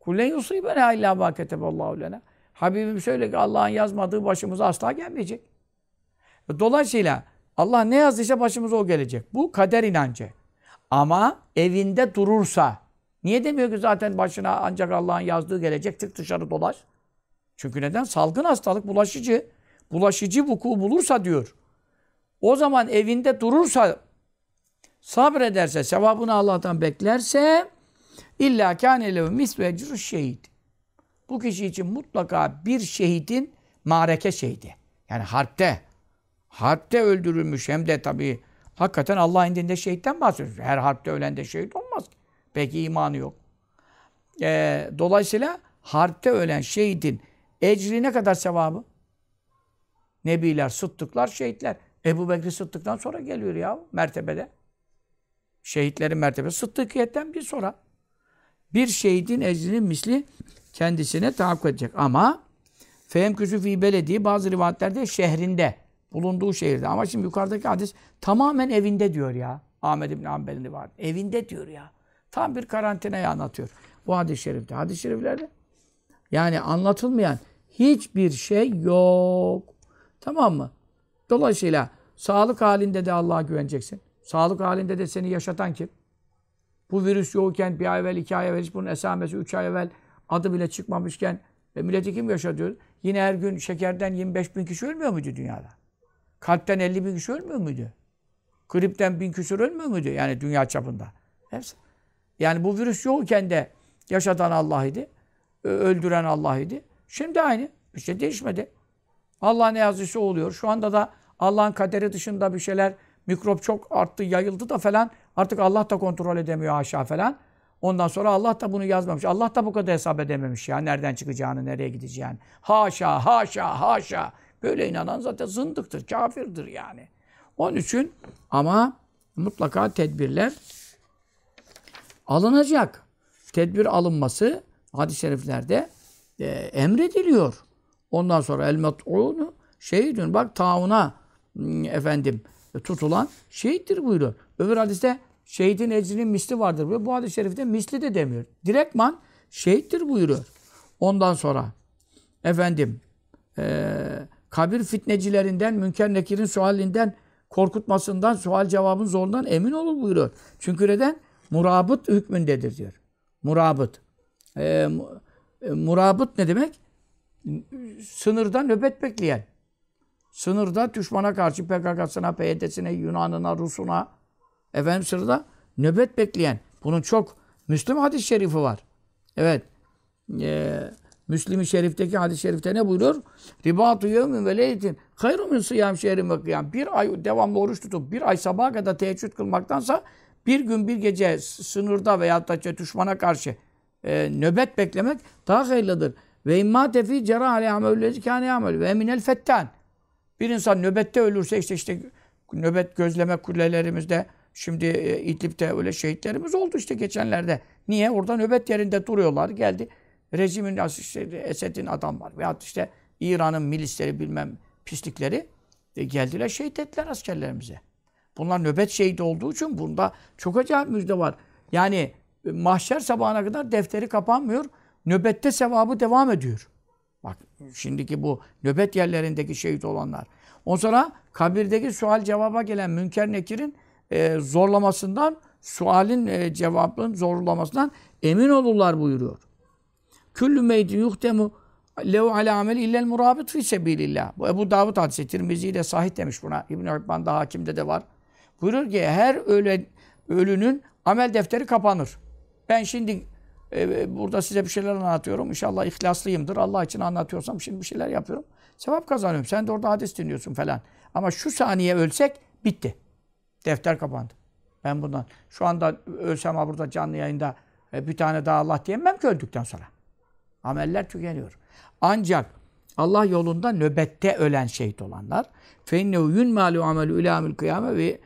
Kullen yusibena illa ma keteballahu lena. Habibim söyle ki Allah'ın yazmadığı başımıza asla gelmeyecek. Dolayısıyla Allah ne yazdıysa başımıza o gelecek. Bu kader inancı. Ama evinde durursa, niye demiyor ki zaten başına ancak Allah'ın yazdığı gelecek, tık dışarı dolaş. Çünkü neden? Salgın hastalık bulaşıcı. Bulaşıcı vuku bulursa diyor. O zaman evinde durursa, sabrederse, sevabını Allah'tan beklerse illa kâne lehu misvecru şehit. Bu kişi için mutlaka bir şehidin mareke şehidi. Yani harpte, harpte öldürülmüş hem de tabii hakikaten Allah indinde şehitten bahsediyoruz. Her harpte ölen de şehit olmaz. Peki imanı yok. Ee, dolayısıyla harpte ölen şehidin ecri ne kadar sevabı? Nebiler, sıddıklar, şehitler. Ebu Bekir Sıddık'tan sonra geliyor ya mertebede. Şehitlerin mertebesi Sıddıkiyetten bir sonra. Bir şehidin ecrinin misli kendisine tahakkuk edecek. Ama Fehim fi belediği bazı rivayetlerde şehrinde bulunduğu şehirde. Ama şimdi yukarıdaki hadis tamamen evinde diyor ya. Ahmed İbn Hanbel'in var. Evinde diyor ya. Tam bir karantinayı anlatıyor. Bu hadis-i şerifte. Hadis-i şeriflerde yani anlatılmayan hiçbir şey yok. Tamam mı? Dolayısıyla sağlık halinde de Allah'a güveneceksin. Sağlık halinde de seni yaşatan kim? Bu virüs yokken bir ay evvel, iki ay evvel, hiç bunun esamesi üç ay evvel adı bile çıkmamışken e, milleti kim yaşatıyor? Yine her gün şekerden 25 bin kişi ölmüyor muydu dünyada? Kalpten 50 bin kişi ölmüyor muydu? Gripten bin küsur ölmüyor muydu? Yani dünya çapında. Hepsi. Yani bu virüs yokken de yaşatan Allah'ydı. Öldüren Allah'ydı. Şimdi aynı. Bir şey değişmedi. Allah ne yazdıysa oluyor. Şu anda da Allah'ın kaderi dışında bir şeyler mikrop çok arttı, yayıldı da falan. Artık Allah da kontrol edemiyor aşağı falan. Ondan sonra Allah da bunu yazmamış. Allah da bu kadar hesap edememiş ya. Nereden çıkacağını, nereye gideceğini. Haşa, haşa, haşa. Böyle inanan zaten zındıktır, kafirdir yani. Onun için ama mutlaka tedbirler alınacak. Tedbir alınması hadis-i şeriflerde e, emrediliyor. Ondan sonra el met'unu şehidün. Bak tauna efendim tutulan şehittir buyuruyor. Öbür hadiste şehidin ecrinin misli vardır. Ve bu hadis-i şerifte misli de demiyor. Direktman şehittir buyuruyor. Ondan sonra efendim e, kabir fitnecilerinden, münker nekirin sualinden, korkutmasından, sual cevabın zorundan emin olur buyuruyor. Çünkü neden? Murabıt hükmündedir diyor. Murabıt. E, e, murabıt ne demek? Sınırda nöbet bekleyen. Sınırda düşmana karşı PKK'sına, PYD'sine, Yunan'ına, Rus'una, efendim sırada nöbet bekleyen. Bunun çok Müslüm hadis-i şerifi var. Evet. Ee, Müslim-i Şerif'teki hadis-i şerifte ne buyuruyor? Ribatu yevmin ve leyletin hayru min sıyam şehrin ve kıyam. Bir ay devamlı oruç tutup bir ay sabaha kadar teheccüd kılmaktansa bir gün bir gece sınırda veya da düşmana karşı e, nöbet beklemek daha hayırlıdır. Ve imma tefi cera ale amelü kâne amel ve eminel fettan. Bir insan nöbette ölürse işte işte nöbet gözleme kulelerimizde şimdi e, İdlib'de öyle şehitlerimiz oldu işte geçenlerde. Niye? Orada nöbet yerinde duruyorlar. Geldi rejimin işte Esed'in adam var. Veyahut işte İran'ın milisleri bilmem pislikleri e, geldiler şehit ettiler askerlerimize. Bunlar nöbet şehidi olduğu için bunda çok acayip müjde var. Yani e, mahşer sabahına kadar defteri kapanmıyor. Nöbette sevabı devam ediyor. Bak şimdiki bu nöbet yerlerindeki şehit olanlar. Ondan sonra kabirdeki sual cevaba gelen Münker Nekir'in e, zorlamasından, sualin e, cevabının zorlamasından emin olurlar buyuruyor. Küllü meydin yuhtemu lehu ala ameli illel murabit fi sebilillah. Bu Ebu Davud hadisi Tirmizi de sahih demiş buna. İbn-i Hibban'da hakimde de var. Buyurur ki her ölen, ölünün amel defteri kapanır. Ben şimdi e, burada size bir şeyler anlatıyorum. İnşallah ihlaslıyımdır. Allah için anlatıyorsam şimdi bir şeyler yapıyorum. Sevap kazanıyorum. Sen de orada hadis dinliyorsun falan. Ama şu saniye ölsek bitti. Defter kapandı. Ben bundan şu anda ölsem ha burada canlı yayında e, bir tane daha Allah diyemem ki öldükten sonra. Ameller tükeniyor. Ancak Allah yolunda nöbette ölen şehit olanlar فَاِنَّهُ يُنْمَالُ عَمَلُ اِلâمِ الْقِيَامَ ve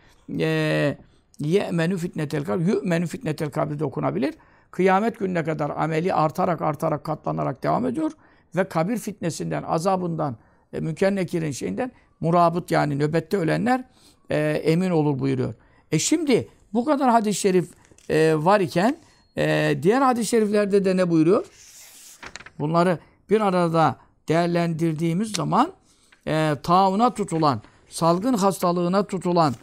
ye'menu fitnetel kabr, yu'menu fitnetel kabri de okunabilir. Kıyamet gününe kadar ameli artarak artarak katlanarak devam ediyor ve kabir fitnesinden, azabından, e, mükennekirin şeyinden murabıt yani nöbette ölenler e, emin olur buyuruyor. E şimdi bu kadar hadis-i şerif e, var iken e, diğer hadis-i şeriflerde de ne buyuruyor? Bunları bir arada değerlendirdiğimiz zaman e, tauna tutulan, salgın hastalığına tutulan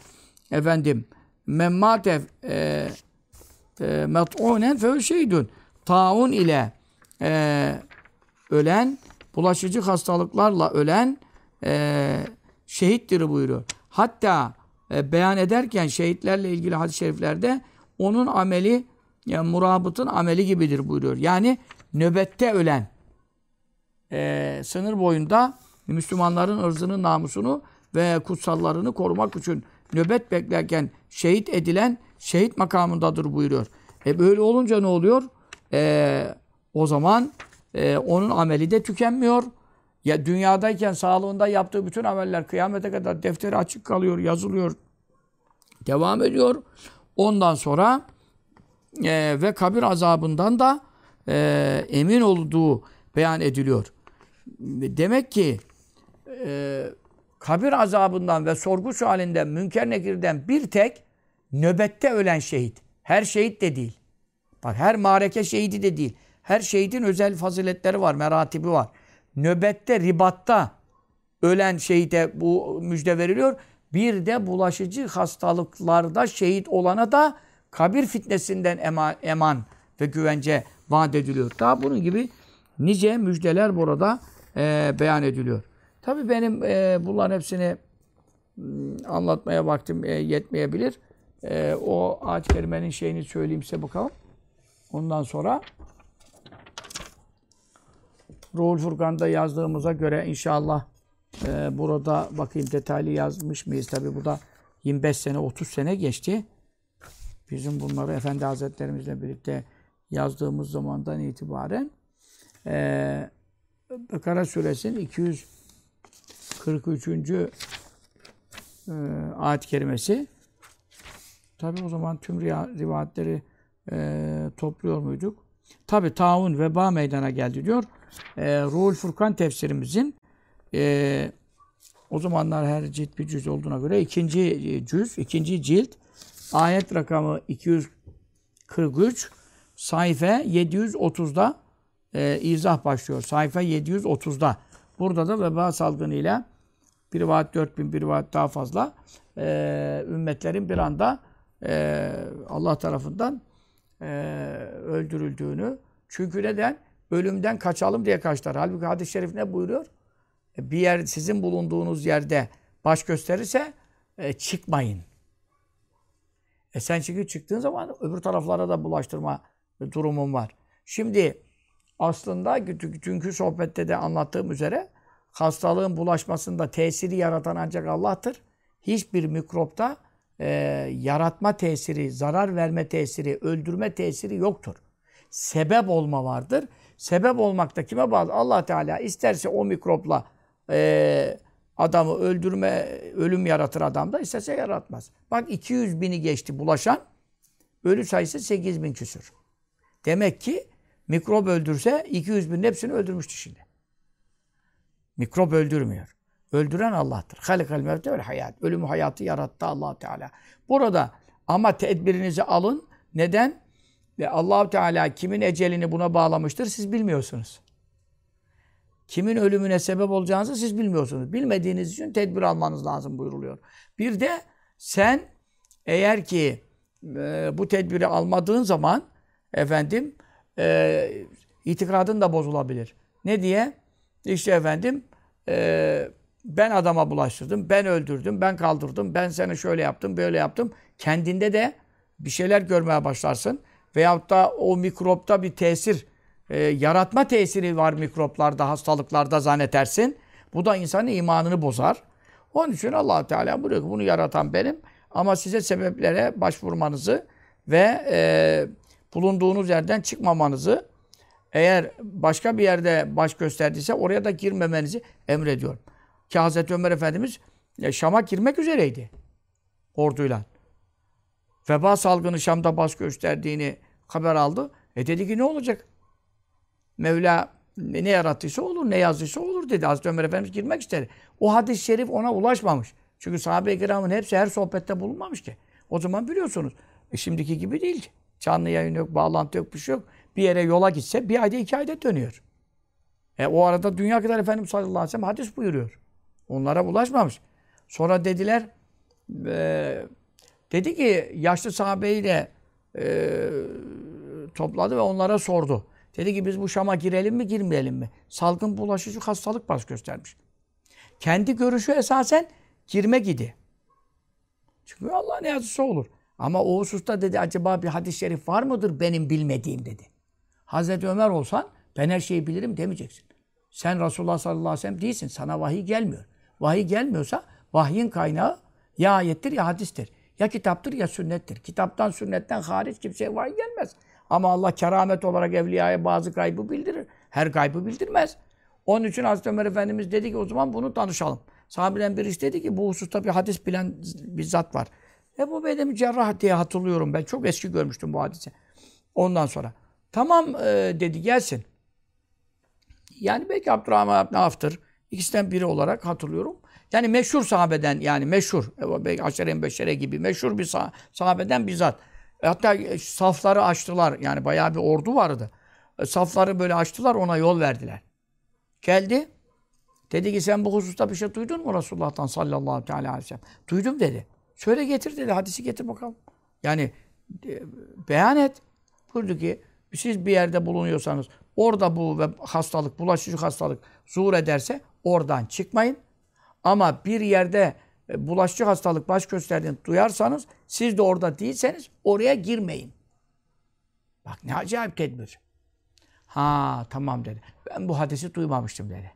efendim memmatev e, e, met'unen fe şeydün taun ile e, ölen bulaşıcı hastalıklarla ölen e, şehittir buyuruyor. Hatta e, beyan ederken şehitlerle ilgili hadis-i şeriflerde onun ameli yani murabıtın ameli gibidir buyuruyor. Yani nöbette ölen e, sınır boyunda Müslümanların ırzını, namusunu ve kutsallarını korumak için nöbet beklerken şehit edilen şehit makamındadır buyuruyor. E böyle olunca ne oluyor? E, o zaman e, onun ameli de tükenmiyor. Ya dünyadayken sağlığında yaptığı bütün ameller kıyamete kadar defteri açık kalıyor, yazılıyor, devam ediyor. Ondan sonra e, ve kabir azabından da e, emin olduğu beyan ediliyor. Demek ki e, kabir azabından ve sorgu sualinden, münker nekirden bir tek nöbette ölen şehit. Her şehit de değil. Bak her mareke şehidi de değil. Her şehidin özel faziletleri var, meratibi var. Nöbette, ribatta ölen şehide bu müjde veriliyor. Bir de bulaşıcı hastalıklarda şehit olana da kabir fitnesinden eman, ve güvence vaat ediliyor. Daha bunun gibi nice müjdeler burada e, beyan ediliyor. Tabi benim e, bunların hepsini anlatmaya vaktim e, yetmeyebilir. E, o ağaç kerimenin şeyini söyleyeyim size bakalım. Ondan sonra Ruhul Furkan'da yazdığımıza göre inşallah e, burada bakayım detaylı yazmış mıyız? Tabi burada 25 sene, 30 sene geçti. Bizim bunları Efendi Hazretlerimizle birlikte yazdığımız zamandan itibaren e, Bekara suresinin 243. E, ayet-i kerimesi. Tabi o zaman tüm rivayetleri e, topluyor muyduk? Tabi taun veba meydana geldi diyor. E, Ruhul Furkan tefsirimizin e, o zamanlar her cilt bir cüz olduğuna göre ikinci cüz, ikinci cilt ayet rakamı 243 sayfa 730'da e, izah başlıyor. Sayfa 730'da. Burada da veba salgınıyla bir rivayet 4000, bir rivayet daha fazla e, ümmetlerin bir anda e, Allah tarafından e, öldürüldüğünü. Çünkü neden? Ölümden kaçalım diye kaçtılar. Halbuki hadis-i şerif ne buyuruyor? E, bir yer sizin bulunduğunuz yerde baş gösterirse e, çıkmayın. E sen çünkü çıktığın zaman öbür taraflara da bulaştırma durumun var. Şimdi aslında dünkü sohbette de anlattığım üzere hastalığın bulaşmasında tesiri yaratan ancak Allah'tır. Hiçbir mikropta e, yaratma tesiri, zarar verme tesiri, öldürme tesiri yoktur. sebep olma vardır. Sebep olmakta kime bağlı? Allah Teala isterse o mikropla e, adamı öldürme, ölüm yaratır adamda, isterse yaratmaz. Bak 200 bini geçti bulaşan, ölü sayısı 8 bin küsür. Demek ki mikrop öldürse 200 binin hepsini öldürmüştü şimdi. Mikrop öldürmüyor. Öldüren Allah'tır. Halikal mevte vel hayat. Ölümü hayatı yarattı allah Teala. Burada ama tedbirinizi alın. Neden? Ve allah Teala kimin ecelini buna bağlamıştır siz bilmiyorsunuz. Kimin ölümüne sebep olacağınızı siz bilmiyorsunuz. Bilmediğiniz için tedbir almanız lazım buyuruluyor. Bir de sen eğer ki e, bu tedbiri almadığın zaman efendim e, itikadın da bozulabilir. Ne diye? İşte efendim e, ben adama bulaştırdım, ben öldürdüm, ben kaldırdım, ben seni şöyle yaptım, böyle yaptım. Kendinde de bir şeyler görmeye başlarsın. Veyahut da o mikropta bir tesir, e, yaratma tesiri var mikroplarda, hastalıklarda zannedersin. Bu da insanın imanını bozar. Onun için allah Teala buyuruyor ki bunu yaratan benim. Ama size sebeplere başvurmanızı ve e, bulunduğunuz yerden çıkmamanızı eğer başka bir yerde baş gösterdiyse oraya da girmemenizi emrediyorum. Ki Hazreti Ömer Efendimiz Şam'a girmek üzereydi orduyla. Veba salgını Şam'da baş gösterdiğini haber aldı. E dedi ki ne olacak? Mevla ne yarattıysa olur, ne yazdıysa olur dedi. Hazreti Ömer Efendimiz girmek istedi. O hadis-i şerif ona ulaşmamış. Çünkü sahabe-i kiramın hepsi her sohbette bulunmamış ki. O zaman biliyorsunuz. E şimdiki gibi değil. Canlı yayın yok, bağlantı yok, bir şey yok. Bir yere yola gitse bir ayda iki ayda dönüyor. E o arada dünya kadar Efendimiz sallallahu aleyhi ve sellem hadis buyuruyor. Onlara ulaşmamış. Sonra dediler e, dedi ki yaşlı sahabeyi de e, topladı ve onlara sordu. Dedi ki biz bu Şam'a girelim mi girmeyelim mi? Salgın bulaşıcı hastalık baş göstermiş. Kendi görüşü esasen girmek idi. Çünkü Allah ne yazısı olur. Ama o hususta dedi acaba bir hadis-i şerif var mıdır benim bilmediğim dedi. Hazreti Ömer olsan ben her şeyi bilirim demeyeceksin. Sen Resulullah sallallahu aleyhi ve sellem değilsin. Sana vahiy gelmiyor. Vahiy gelmiyorsa vahyin kaynağı ya ayettir ya hadistir. Ya kitaptır ya sünnettir. Kitaptan sünnetten hariç kimseye vahiy gelmez. Ama Allah keramet olarak evliyaya bazı gaybı bildirir. Her gaybı bildirmez. Onun için Hazreti Ömer Efendimiz dedi ki o zaman bunu danışalım. Sahabeden birisi dedi ki bu hususta bir hadis bilen bir zat var. Ebu Beydem Cerrah diye hatırlıyorum ben. Çok eski görmüştüm bu hadisi. Ondan sonra. Tamam e, dedi gelsin. Yani belki Abdurrahman İbni Avf'tır. İkisinden biri olarak hatırlıyorum. Yani meşhur sahabeden yani meşhur. Belki Aşere-i Beşere gibi meşhur bir sah sahabeden bir zat. E, hatta safları açtılar. Yani bayağı bir ordu vardı. E, safları böyle açtılar ona yol verdiler. Geldi. Dedi ki sen bu hususta bir şey duydun mu Resulullah'tan sallallahu aleyhi ve sellem? Duydum dedi. Söyle getir dedi. Hadisi getir bakalım. Yani e, beyan et. Buyurdu ki siz bir yerde bulunuyorsanız orada bu ve hastalık, bulaşıcı hastalık zuhur ederse oradan çıkmayın. Ama bir yerde e, bulaşıcı hastalık baş gösterdiğini duyarsanız siz de orada değilseniz oraya girmeyin. Bak ne acayip tedbir. Ha tamam dedi. Ben bu hadisi duymamıştım dedi.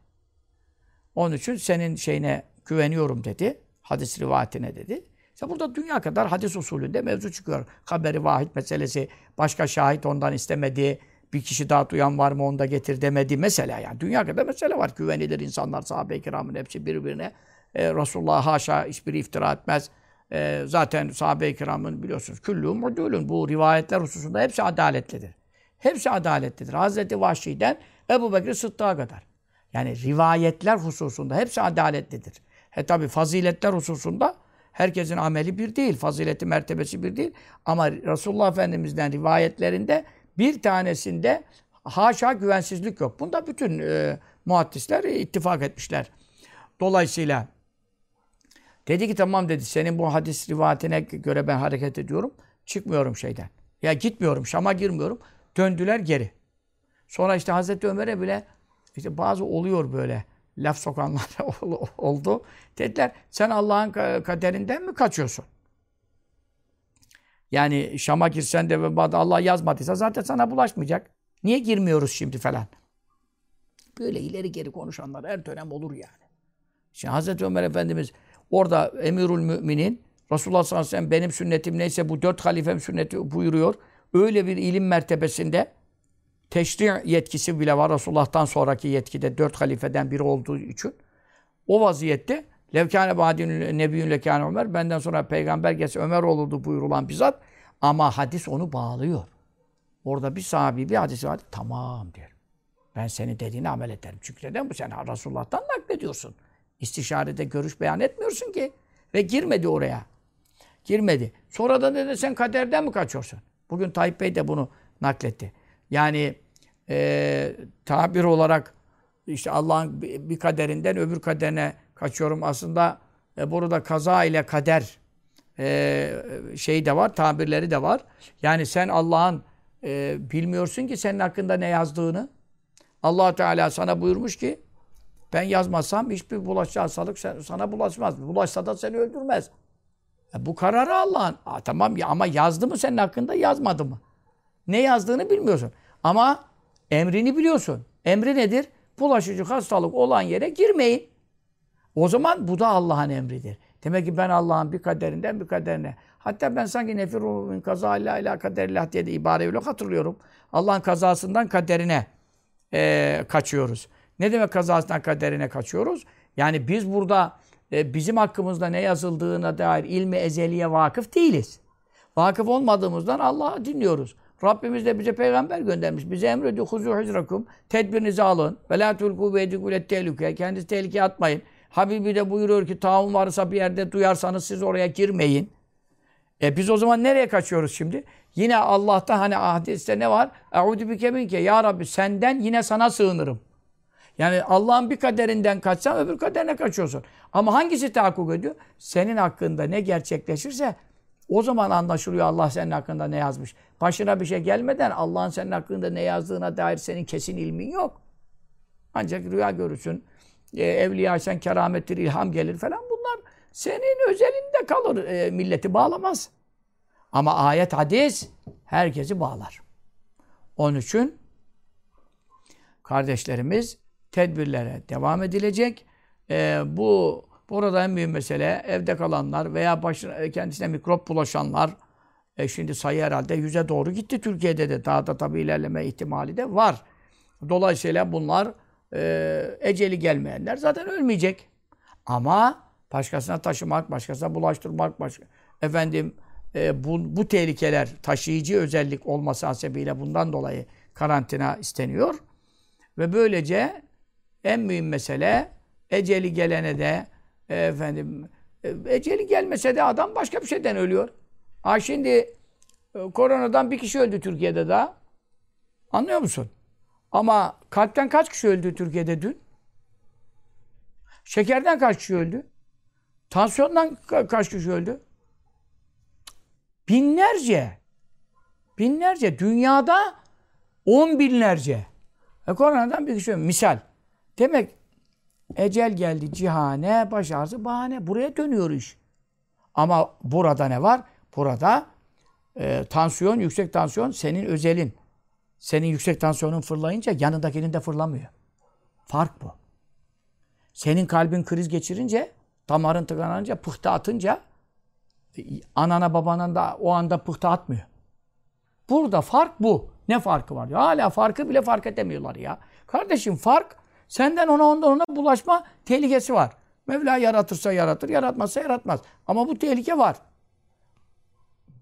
Onun için senin şeyine güveniyorum dedi. Hadis rivayetine dedi. İşte burada dünya kadar hadis usulünde mevzu çıkıyor. Haberi vahid meselesi, başka şahit ondan istemedi, bir kişi daha duyan var mı onu da getir demedi mesela yani. Dünya kadar mesele var. Güvenilir insanlar, sahabe-i kiramın hepsi birbirine. E, Resulullah haşa hiçbiri iftira etmez. E, zaten sahabe-i kiramın biliyorsunuz küllûhum udûlün. Bu rivayetler hususunda hepsi adaletlidir. Hepsi adaletlidir. Hazreti Vahşi'den Ebu Bekir Sıddık'a kadar. Yani rivayetler hususunda hepsi adaletlidir. He tabi faziletler hususunda herkesin ameli bir değil. Fazileti, mertebesi bir değil. Ama Resulullah Efendimiz'den rivayetlerinde bir tanesinde haşa güvensizlik yok. Bunda bütün e, muhaddisler ittifak etmişler. Dolayısıyla dedi ki tamam dedi senin bu hadis rivayetine göre ben hareket ediyorum. Çıkmıyorum şeyden. Ya gitmiyorum, Şam'a girmiyorum. Döndüler geri. Sonra işte Hazreti Ömer'e bile işte bazı oluyor böyle laf sokanlar [LAUGHS] oldu. Dediler sen Allah'ın kaderinden mi kaçıyorsun? Yani Şam'a girsen de Allah yazmadıysa zaten sana bulaşmayacak. Niye girmiyoruz şimdi falan? Böyle ileri geri konuşanlar her dönem olur yani. Şimdi Hazreti Ömer Efendimiz orada Emirül Müminin Resulullah sallallahu aleyhi ve sellem benim sünnetim neyse bu dört halifem sünneti buyuruyor. Öyle bir ilim mertebesinde teşri yetkisi bile var. Resulullah'tan sonraki yetkide dört halifeden biri olduğu için. O vaziyette Levkâne bâdînü nebiyyün lekâne Ömer. Benden sonra peygamber gelse Ömer olurdu buyurulan bizzat. Ama hadis onu bağlıyor. Orada bir sahabi bir hadisi var. Tamam der. Ben senin dediğini amel ederim. Çünkü neden bu? Sen Resulullah'tan naklediyorsun. İstişarede görüş beyan etmiyorsun ki. Ve girmedi oraya. Girmedi. Sonra da dedi sen kaderden mi kaçıyorsun? Bugün Tayyip Bey de bunu nakletti. Yani e, tabir olarak işte Allah'ın bir kaderinden öbür kaderine kaçıyorum. Aslında e, burada kaza ile kader e, şey de var, tabirleri de var. Yani sen Allah'ın e, bilmiyorsun ki senin hakkında ne yazdığını. allah Teala sana buyurmuş ki ben yazmasam hiçbir bulaşıcı hastalık sana bulaşmaz. Bulaşsa da seni öldürmez. E, bu kararı Allah'ın. Tamam ya ama yazdı mı senin hakkında yazmadı mı? Ne yazdığını bilmiyorsun. Ama emrini biliyorsun. Emri nedir? Bulaşıcı hastalık olan yere girmeyin. O zaman bu da Allah'ın emridir. Demek ki ben Allah'ın bir kaderinden bir kaderine. Hatta ben sanki nefiru min kaza illa ila kaderillah diye de ibareyle hatırlıyorum. Allah'ın kazasından kaderine e, kaçıyoruz. Ne demek kazasından kaderine kaçıyoruz? Yani biz burada e, bizim hakkımızda ne yazıldığına dair ilmi ezeliye vakıf değiliz. Vakıf olmadığımızdan Allah'ı dinliyoruz. Rabbimiz de bize peygamber göndermiş. Bize emrediyor. Huzu hicrakum. Tedbirinizi alın. Ve la tulku ve tehlike. Kendinizi tehlikeye atmayın. Habibi de buyuruyor ki taun varsa bir yerde duyarsanız siz oraya girmeyin. E biz o zaman nereye kaçıyoruz şimdi? Yine Allah'ta hani hadiste ne var? Eûdü bike minke. Ya Rabbi senden yine sana sığınırım. Yani Allah'ın bir kaderinden kaçsan öbür kaderine kaçıyorsun. Ama hangisi tahakkuk ediyor? Senin hakkında ne gerçekleşirse o zaman anlaşılıyor Allah senin hakkında ne yazmış. Başına bir şey gelmeden Allah'ın senin hakkında ne yazdığına dair senin kesin ilmin yok. Ancak rüya görürsün. E, evliya sen keramettir, ilham gelir falan. Bunlar senin özelinde kalır. E, milleti bağlamaz. Ama ayet, hadis herkesi bağlar. Onun için kardeşlerimiz tedbirlere devam edilecek. E, bu burada en büyük mesele evde kalanlar veya başına, kendisine mikrop bulaşanlar e, şimdi sayı herhalde yüze doğru gitti Türkiye'de de. Daha da tabii ilerleme ihtimali de var. Dolayısıyla bunlar e, eceli gelmeyenler zaten ölmeyecek. Ama başkasına taşımak, başkasına bulaştırmak, başka, efendim e, bu, bu tehlikeler taşıyıcı özellik olması hasebiyle bundan dolayı karantina isteniyor. Ve böylece en mühim mesele eceli gelene de e, efendim e, eceli gelmese de adam başka bir şeyden ölüyor. Ha şimdi e, koronadan bir kişi öldü Türkiye'de daha. Anlıyor musun? Ama kalpten kaç kişi öldü Türkiye'de dün? Şekerden kaç kişi öldü? Tansiyondan ka kaç kişi öldü? Binlerce. Binlerce. Dünyada on binlerce. E koronadan bir kişi öldü. Misal. Demek ecel geldi cihane, baş ağrısı bahane. Buraya dönüyor iş. Ama burada ne var? Burada e, tansiyon, yüksek tansiyon senin özelin. Senin yüksek tansiyonun fırlayınca yanındakinin de fırlamıyor. Fark bu. Senin kalbin kriz geçirince, damarın tıkanınca, pıhtı atınca anana babana da o anda pıhtı atmıyor. Burada fark bu. Ne farkı var? Ya hala farkı bile fark edemiyorlar ya. Kardeşim fark senden ona ondan ona bulaşma tehlikesi var. Mevla yaratırsa yaratır, yaratmazsa yaratmaz. Ama bu tehlike var.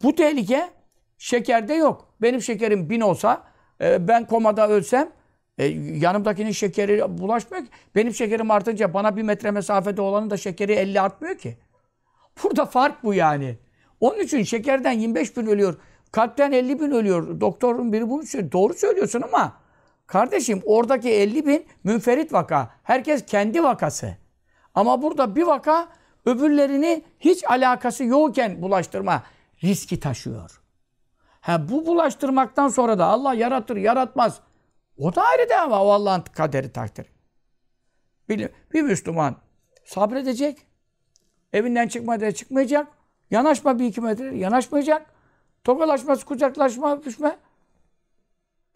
Bu tehlike şekerde yok. Benim şekerim bin olsa e, ben komada ölsem e, yanımdakinin şekeri bulaşmıyor ki. Benim şekerim artınca bana bir metre mesafede olanın da şekeri 50 artmıyor ki. Burada fark bu yani. Onun için şekerden 25 bin ölüyor. Kalpten 50 bin ölüyor. Doktorun biri bunu söylüyor. Doğru söylüyorsun ama kardeşim oradaki 50 bin münferit vaka. Herkes kendi vakası. Ama burada bir vaka öbürlerini hiç alakası yokken bulaştırma riski taşıyor. Ha, bu bulaştırmaktan sonra da Allah yaratır, yaratmaz. O da ayrı da ama o Allah'ın kaderi takdiri. Bir, bir Müslüman sabredecek. Evinden çıkmadan çıkmayacak. Yanaşma bir iki metre, yanaşmayacak. Tokalaşması, kucaklaşma, öpüşme.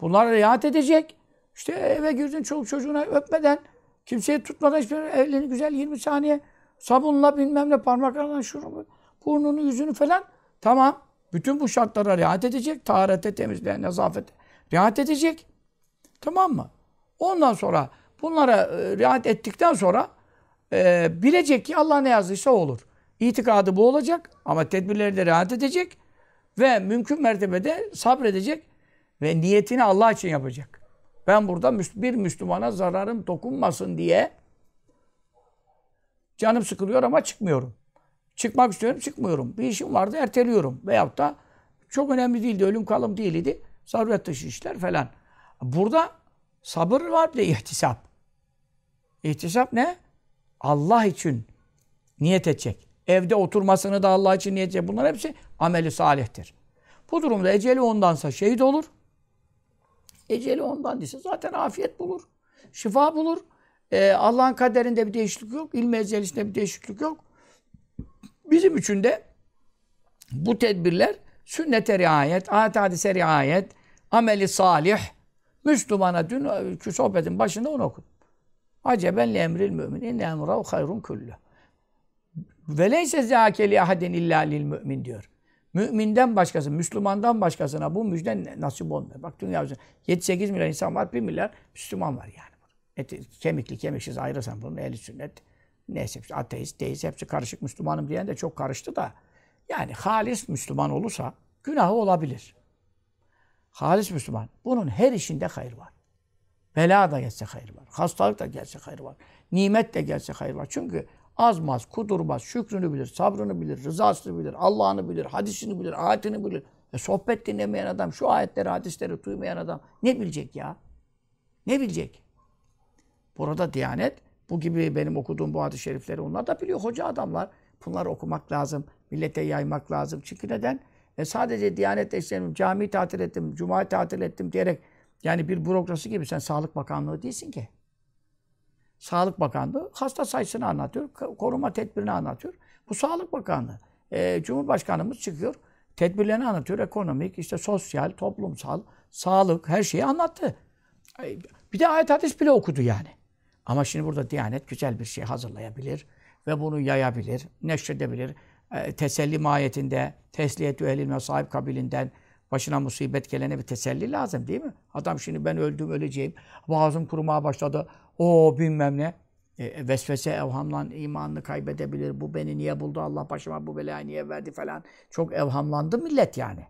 Bunlara riayet edecek. İşte eve girdin çoluk çocuğuna öpmeden, kimseyi tutmadan hiçbir elini güzel 20 saniye sabunla bilmem ne parmaklarla şunu, burnunu, yüzünü falan. Tamam. Bütün bu şartlara riayet edecek. Taharete, temizliğe, nezafete riayet edecek. Tamam mı? Ondan sonra bunlara e, riayet ettikten sonra e, bilecek ki Allah ne yazdıysa olur. İtikadı bu olacak ama tedbirleri de riayet edecek ve mümkün mertebede sabredecek ve niyetini Allah için yapacak. Ben burada bir Müslümana zararım dokunmasın diye canım sıkılıyor ama çıkmıyorum. Çıkmak istiyorum, çıkmıyorum. Bir işim vardı, erteliyorum. Veyahut da çok önemli değildi, ölüm kalım değildi. Zaruret dışı işler falan. Burada sabır var bir de ihtisap. İhtisap ne? Allah için niyet edecek. Evde oturmasını da Allah için niyet edecek. Bunlar hepsi ameli salihtir. Bu durumda eceli ondansa şehit olur. Eceli ondan değilse zaten afiyet bulur. Şifa bulur. Ee, Allah'ın kaderinde bir değişiklik yok. İlmi ezelisinde bir değişiklik yok. Bizim için de bu tedbirler sünnete riayet, ayet hadise riayet, ameli salih. Müslümana dün şu sohbetin başında onu okudum. Aceben li emril mümin. İnne emrahu hayrun kullu. Ve leyse zâke li ahadin illa lil mümin diyor. Müminden başkası, Müslümandan başkasına bu müjde nasip olmuyor. Bak dünya üzerinde 7-8 milyar insan var, 1 milyar Müslüman var yani. Eti, kemikli kemiksiz ayırırsan bunun ehli sünnet. Neyse hepsi ateist, deist, hepsi karışık Müslümanım diyen de çok karıştı da. Yani halis Müslüman olursa günahı olabilir. Halis Müslüman. Bunun her işinde hayır var. Bela da gelse hayır var. Hastalık da gelse hayır var. Nimet de gelse hayır var. Çünkü azmaz, kudurmaz, şükrünü bilir, sabrını bilir, rızasını bilir, Allah'ını bilir, hadisini bilir, ayetini bilir. E sohbet dinlemeyen adam, şu ayetleri, hadisleri duymayan adam ne bilecek ya? Ne bilecek? Burada Diyanet, bu gibi benim okuduğum bu hadis-i şerifleri onlar da biliyor. Hoca adamlar. Bunları okumak lazım. Millete yaymak lazım. Çünkü neden? E sadece Diyanet işlerim, cami tatil ettim, cuma tatil ettim diyerek yani bir bürokrasi gibi sen Sağlık Bakanlığı değilsin ki. Sağlık Bakanlığı hasta sayısını anlatıyor, koruma tedbirini anlatıyor. Bu Sağlık Bakanlığı. E, Cumhurbaşkanımız çıkıyor, tedbirlerini anlatıyor. Ekonomik, işte sosyal, toplumsal, sağlık her şeyi anlattı. Bir de ayet hadis bile okudu yani. Ama şimdi burada Diyanet güzel bir şey hazırlayabilir ve bunu yayabilir, neşredebilir. E, teselli mahiyetinde, tesliyetü ehlil sahip kabilinden başına musibet gelene bir teselli lazım değil mi? Adam şimdi ben öldüm, öleceğim. Boğazım kurumaya başladı. O bilmem ne. E, vesvese evhamla imanını kaybedebilir. Bu beni niye buldu? Allah başıma bu belayı niye verdi falan. Çok evhamlandı millet yani.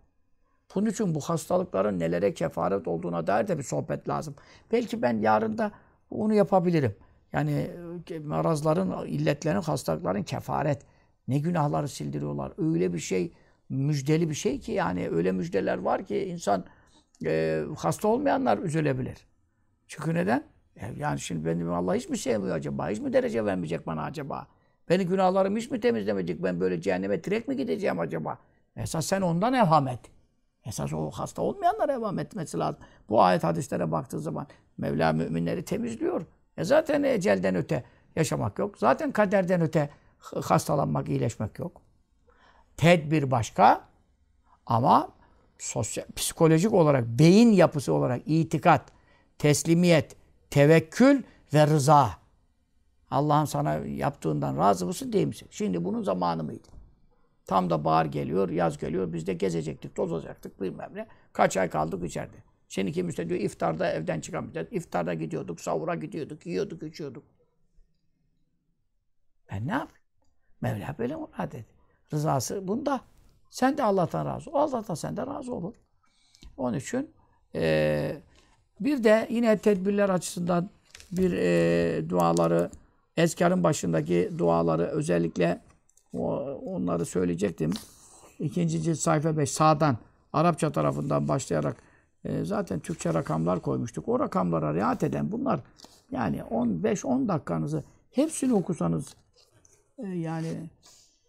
Bunun için bu hastalıkların nelere kefaret olduğuna dair de bir sohbet lazım. Belki ben yarın da onu yapabilirim. Yani e, marazların, illetlerin, hastalıkların kefaret. Ne günahları sildiriyorlar. Öyle bir şey, müjdeli bir şey ki yani öyle müjdeler var ki insan e, hasta olmayanlar üzülebilir. Çünkü neden? E, yani şimdi benim Allah hiç mi sevmiyor acaba? Hiç mi derece vermeyecek bana acaba? Beni günahlarım hiç mi temizlemeyecek? Ben böyle cehenneme direkt mi gideceğim acaba? Esas sen ondan evham et. Esas o hasta olmayanlar evham etmesi lazım. Bu ayet hadislere baktığı zaman Mevla müminleri temizliyor. E zaten ecelden öte yaşamak yok. Zaten kaderden öte hastalanmak, iyileşmek yok. Tedbir başka ama sosyal, psikolojik olarak, beyin yapısı olarak itikat, teslimiyet, tevekkül ve rıza. Allah'ın sana yaptığından razı mısın değil misin? Şimdi bunun zamanı mıydı? Tam da bahar geliyor, yaz geliyor. Biz de gezecektik, tozacaktık bilmem ne. Kaç ay kaldık içeride. Şimdi kimse diyor iftarda evden çıkamayacağız. İftarda gidiyorduk, sahura gidiyorduk, yiyorduk, içiyorduk. Ben ne yapayım? Mevla böyle murad dedi. Rızası bunda. Sen de Allah'tan razı ol. Allah da senden razı olur. Onun için e, bir de yine tedbirler açısından bir e, duaları, eskarın başındaki duaları özellikle o, onları söyleyecektim. İkinci cilt sayfa 5 sağdan Arapça tarafından başlayarak e, zaten Türkçe rakamlar koymuştuk. O rakamlara riayet eden bunlar yani 15-10 dakikanızı hepsini okusanız e, yani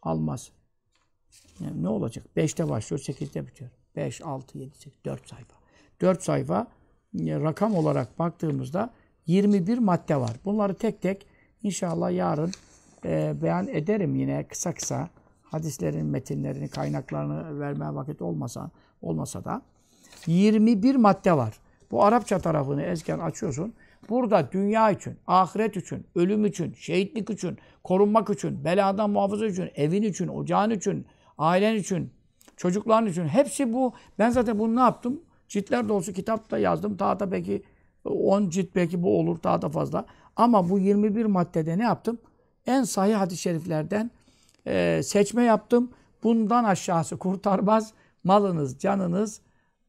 almaz. Yani ne olacak? 5'te başlıyor, 8'de bitiyor. 5, 6, 7, 8, 4 sayfa. 4 sayfa rakam olarak baktığımızda 21 madde var. Bunları tek tek inşallah yarın e, beyan ederim yine kısa kısa. Hadislerin metinlerini, kaynaklarını vermeye vakit olmasa olmasa da 21 madde var. Bu Arapça tarafını ezken açıyorsun. Burada dünya için, ahiret için, ölüm için, şehitlik için, korunmak için, beladan muhafaza için, evin için, ocağın için, ailen için, çocukların için. Hepsi bu. Ben zaten bunu ne yaptım? Ciltler dolusu kitap da yazdım. Daha da belki 10 cilt belki bu olur daha da fazla. Ama bu 21 maddede ne yaptım? En sahih hadis-i şeriflerden e, seçme yaptım. Bundan aşağısı kurtarmaz. Malınız, canınız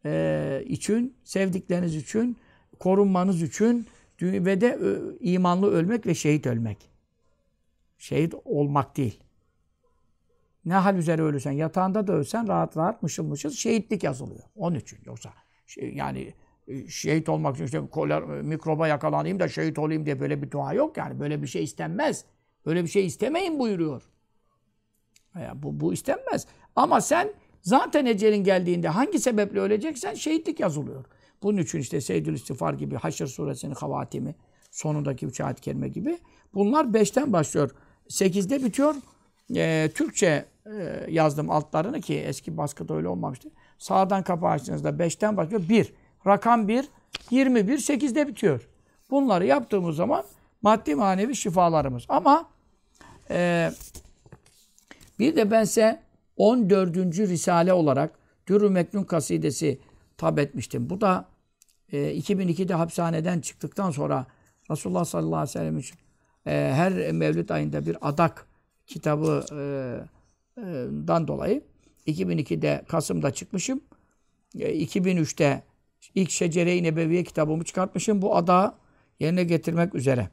e, için, sevdikleriniz için, korunmanız için ve de e, imanlı ölmek ve şehit ölmek. Şehit olmak değil. Ne hal üzere ölürsen, yatağında da ölsen rahat rahat mışıl mışıl şehitlik yazılıyor. Onun için yoksa şey, yani e, şehit olmak için işte koler, e, mikroba yakalanayım da şehit olayım diye böyle bir dua yok yani. Böyle bir şey istenmez. Böyle bir şey istemeyin buyuruyor. Ya bu, bu istenmez. Ama sen zaten ecelin geldiğinde hangi sebeple öleceksen şehitlik yazılıyor. Bunun için işte Seyyidül İstifar gibi, Haşr suresinin havatimi, sonundaki üç ayet kelime gibi. Bunlar beşten başlıyor. Sekizde bitiyor. Ee, Türkçe e, yazdım altlarını ki eski baskıda öyle olmamıştı. Sağdan kapağı açtığınızda beşten başlıyor. Bir. Rakam bir. 21. Sekizde bitiyor. Bunları yaptığımız zaman maddi manevi şifalarımız. Ama e, bir de ben size 14. Risale olarak Dürrü Meknun kasidesi tab etmiştim. Bu da e, 2002'de hapishaneden çıktıktan sonra Resulullah sallallahu aleyhi ve sellem için e, her Mevlid ayında bir adak kitabı e, e, dan dolayı 2002'de Kasım'da çıkmışım. E, 2003'te ilk Şecere-i Nebeviye kitabımı çıkartmışım. Bu ada yerine getirmek üzere.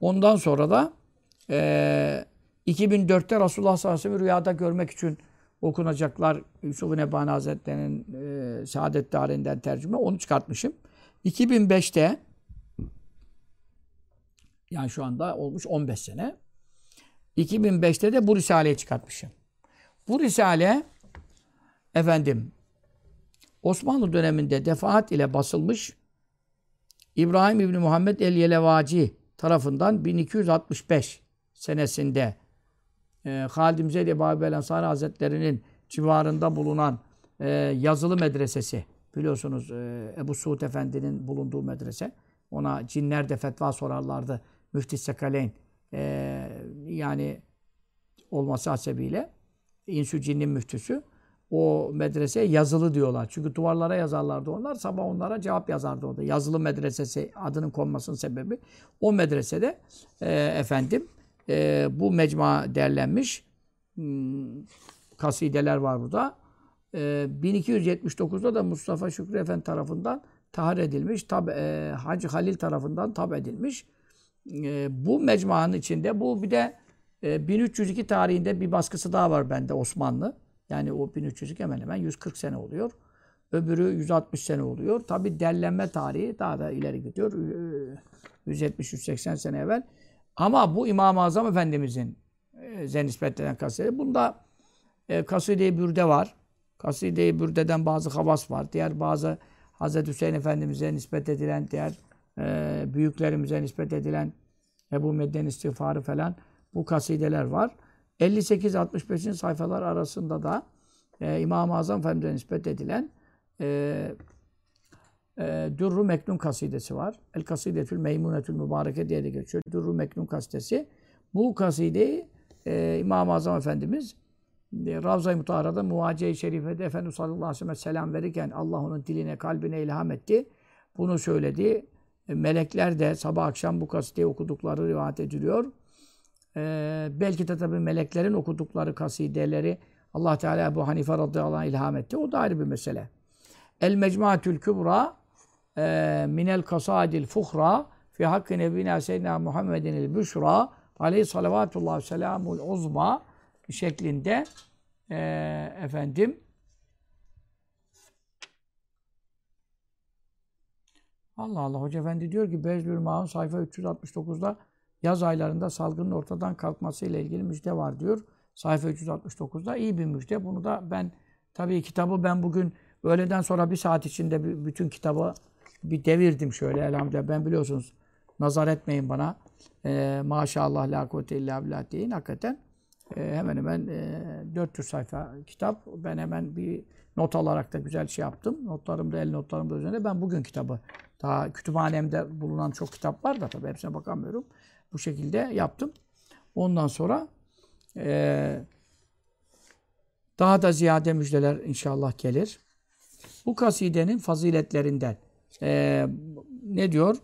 Ondan sonra da e, 2004'te Resulullah sallallahu aleyhi ve sellem rüyada görmek için okunacaklar Yusuf-u Nebani Hazretleri'nin e, Saadet Tarihinden tercüme onu çıkartmışım. 2005'te yani şu anda olmuş 15 sene. 2005'te de bu Risale'yi çıkartmışım. Bu Risale efendim Osmanlı döneminde defaat ile basılmış İbrahim İbni Muhammed el-Yelevaci tarafından 1265 senesinde e, Halid Zeyd Ebu Abil Ensari Hazretleri'nin civarında bulunan e, yazılı medresesi biliyorsunuz e, Ebu Suud Efendi'nin bulunduğu medrese. Ona cinler de fetva sorarlardı. Müfti Sekaleyn e, yani olması hasebiyle insü cinnin müftüsü o medrese yazılı diyorlar. Çünkü duvarlara yazarlardı onlar. Sabah onlara cevap yazardı orada. Yazılı medresesi adının konmasının sebebi. O medresede e, efendim e, bu mecmua derlenmiş. Hmm, kasideler var burada. E, 1279'da da Mustafa Şükrü Efendi tarafından tahir edilmiş. Tab, e, Hacı Halil tarafından tab edilmiş. E, bu mecmuanın içinde bu bir de e, 1302 tarihinde bir baskısı daha var bende Osmanlı. Yani o 1302 hemen hemen 140 sene oluyor. Öbürü 160 sene oluyor. Tabi derlenme tarihi daha da ileri gidiyor. 170-180 sene evvel. Ama bu İmam-ı Azam Efendimizin e, nispet kaside. Bunda e, kaside-i bürde var. Kaside-i bürdeden bazı havas var. Diğer bazı Hazreti Hüseyin Efendimiz'e nispet edilen, diğer e, büyüklerimize nispet edilen Ebu Medden istiğfarı falan bu kasideler var. 58-65. sayfalar arasında da e, İmam-ı Azam Efendimiz'e nispet edilen e, e, Dürru Meknun kasidesi var. El Kasidetül Meymunetül Mübareke diye de geçiyor. Dürru Meknun kasidesi. Bu kasideyi e, İmam-ı Azam Efendimiz e, Ravza-i Mutahara'da Muvaciye-i Şerife'de Efendimiz sallallahu aleyhi ve sellem selam verirken Allah onun diline, kalbine ilham etti. Bunu söyledi. E, melekler de sabah akşam bu kasideyi okudukları rivayet ediliyor. E, belki de tabii meleklerin okudukları kasideleri Allah Teala bu Hanife radıyallahu anh ilham etti. O da ayrı bir mesele. El Mecmuatül Kübra e, minel kasadil fuhra fi hakkı nebina seyyidina Muhammedin el büşra aleyhi salavatullah selamul uzma şeklinde e, efendim Allah Allah Hoca Efendi diyor ki Bezlül Maun sayfa 369'da yaz aylarında salgının ortadan kalkması ile ilgili müjde var diyor. Sayfa 369'da iyi bir müjde. Bunu da ben tabii kitabı ben bugün öğleden sonra bir saat içinde bütün kitabı bir devirdim şöyle elhamdülillah. Ben biliyorsunuz nazar etmeyin bana. E, maşallah la kuvvete illa billah deyin. Hakikaten e, hemen hemen e, 400 sayfa kitap. Ben hemen bir not alarak da güzel şey yaptım. Notlarımda, el notlarımda üzerinde. Ben bugün kitabı daha kütüphanemde bulunan çok kitap var da tabii hepsine bakamıyorum. Bu şekilde yaptım. Ondan sonra e, daha da ziyade müjdeler inşallah gelir. Bu kasidenin faziletlerinden e, ne diyor?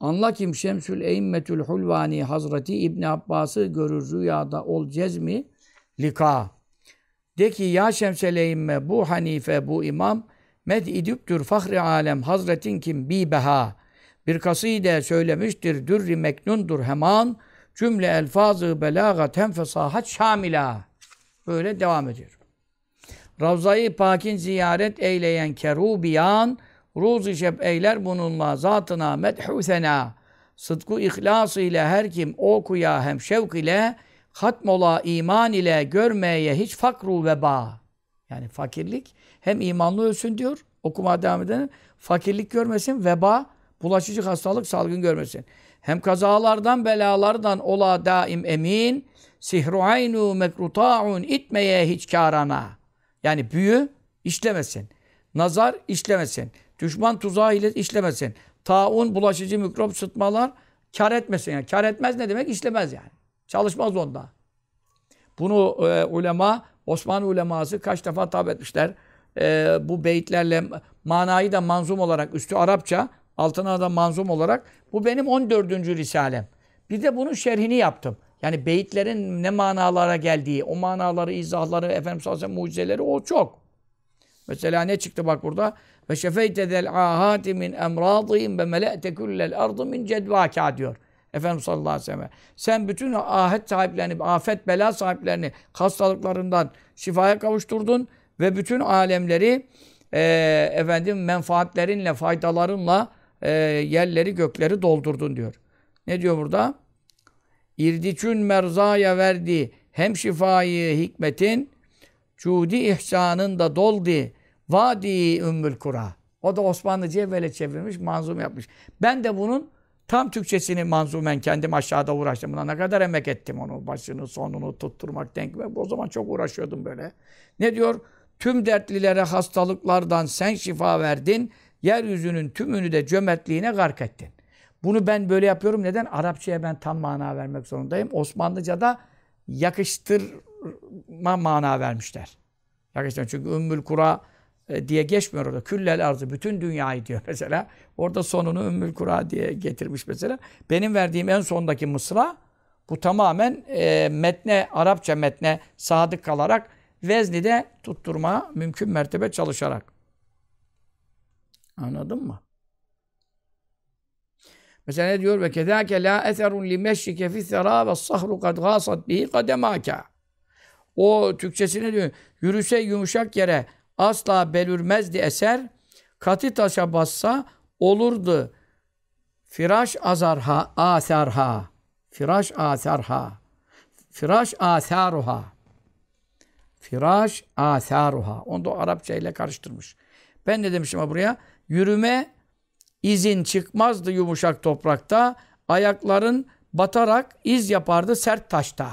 Anla kim Şemsül Eimmetül Hulvani Hazreti İbn Abbas'ı görür rüyada ol cezmi lika. De ki ya Şemsel Eimme bu Hanife bu imam med idüptür fahri alem Hazretin kim bi beha. Bir kaside söylemiştir dürri meknundur heman cümle elfazı belagat hem fesahat şamila. Böyle devam ediyor. Ravzayı Pakin ziyaret eyleyen kerubiyan Ruzi şeb eyler bununla zatına medhü sena. Sıdkı ihlas ile her kim okuya hem şevk ile hatmola iman ile görmeye hiç fakru veba. Yani fakirlik hem imanlı ölsün diyor. Okuma devam eden fakirlik görmesin, veba, bulaşıcı hastalık, salgın görmesin. Hem kazalardan, belalardan ola daim emin, sihru aynu mekruta'un itmeye hiç karana. Yani büyü işlemesin. Nazar işlemesin. Düşman tuzağı ile işlemesin. Taun, bulaşıcı mikrop sıtmalar kar etmesin. Yani kar etmez ne demek? İşlemez yani. Çalışmaz onda. Bunu e, ulema, Osmanlı uleması kaç defa tab etmişler. E, bu beyitlerle manayı da manzum olarak, üstü Arapça, altına da manzum olarak. Bu benim 14. Risalem. Bir de bunun şerhini yaptım. Yani beyitlerin ne manalara geldiği, o manaları, izahları, Efendimiz Aleyhisselam mucizeleri o çok. Mesela ne çıktı bak burada? Ve şefeyte del ahati min emradihim ve mele'te kullel ardı min cedvaka diyor. Efendimiz sallallahu aleyhi ve sellem. Sen bütün ahet sahiplerini, afet bela sahiplerini hastalıklarından şifaya kavuşturdun ve bütün alemleri e, efendim menfaatlerinle, faydalarınla e, yerleri, gökleri doldurdun diyor. Ne diyor burada? İrdiçün merzaya verdi hem şifayı hikmetin cudi ihsanın da doldi vadi ümmül kura. O da Osmanlıca'ya böyle çevirmiş, manzum yapmış. Ben de bunun tam Türkçesini manzumen kendim aşağıda uğraştım. Buna ne kadar emek ettim onu, başını, sonunu tutturmak, denk. O zaman çok uğraşıyordum böyle. Ne diyor? Tüm dertlilere hastalıklardan sen şifa verdin. Yeryüzünün tümünü de cömertliğine gark ettin. Bunu ben böyle yapıyorum. Neden? Arapçaya ben tam mana vermek zorundayım. Osmanlıca'da yakıştırma mana vermişler. Yakıştırma. Çünkü Ümmül Kura e, diye geçmiyor orada. Küllel arzı, bütün dünyayı diyor [LAUGHS] mesela. Orada sonunu Ümmül Kura diye getirmiş mesela. Benim verdiğim en sondaki mısra bu tamamen e, metne, Arapça metne sadık kalarak vezni de tutturma mümkün mertebe çalışarak. Anladın mı? Mesela ne diyor? Ve kezâke lâ eserun li meşrike fi serâ ve sahru kad gâsat bihi kademâkâ. O Türkçesi ne diyor? Yürüse yumuşak yere asla belürmezdi eser. Katı taşa bassa olurdu. Firaş azarha, asarha. Firaş asarha. Firaş asaruha. Firaş asaruha. Onu da Arapça ile karıştırmış. Ben ne demişim buraya? Yürüme izin çıkmazdı yumuşak toprakta. Ayakların batarak iz yapardı sert taşta.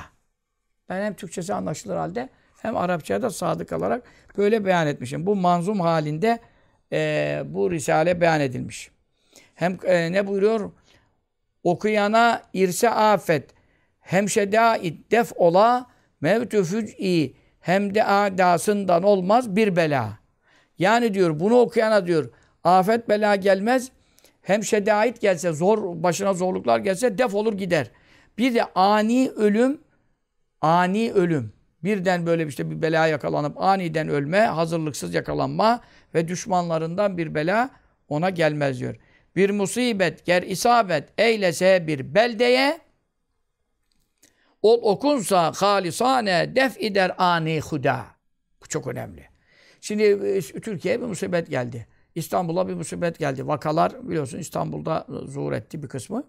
Ben hem Türkçesi anlaşılır halde hem Arapçaya da sadık alarak böyle beyan etmişim. Bu manzum halinde e, bu risale beyan edilmiş. Hem e, ne buyuruyor? Okuyana irse afet, hem şedait def ola, mevtü füc'i, hem de adasından olmaz bir bela. Yani diyor bunu okuyana diyor afet bela gelmez, hem şedait gelse, zor başına zorluklar gelse def olur gider. Bir de ani ölüm, ani ölüm. Birden böyle işte bir bela yakalanıp aniden ölme, hazırlıksız yakalanma ve düşmanlarından bir bela ona gelmez diyor. Bir musibet, ger isabet eylese bir beldeye ol okunsa halisane def eder ani huda. Bu çok önemli. Şimdi e, Türkiye'ye bir musibet geldi. İstanbul'a bir musibet geldi. Vakalar biliyorsun İstanbul'da zuhur etti bir kısmı.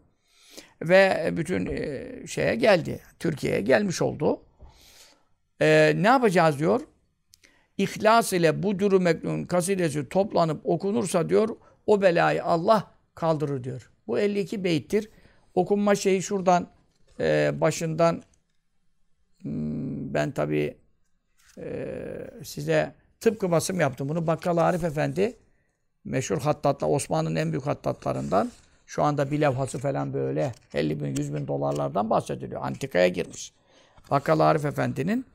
Ve bütün e, şeye geldi. Türkiye'ye gelmiş oldu. Ee, ne yapacağız diyor? İhlas ile bu duru meknun kasidesi toplanıp okunursa diyor o belayı Allah kaldırır diyor. Bu 52 beyittir. Okunma şeyi şuradan e, başından hmm, ben tabi e, size tıpkı basım yaptım. Bunu Bakkal Arif Efendi meşhur hattatla Osmanlı'nın en büyük hattatlarından şu anda bir levhası falan böyle 50 bin 100 bin dolarlardan bahsediliyor. Antikaya girmiş. Bakkal Arif Efendi'nin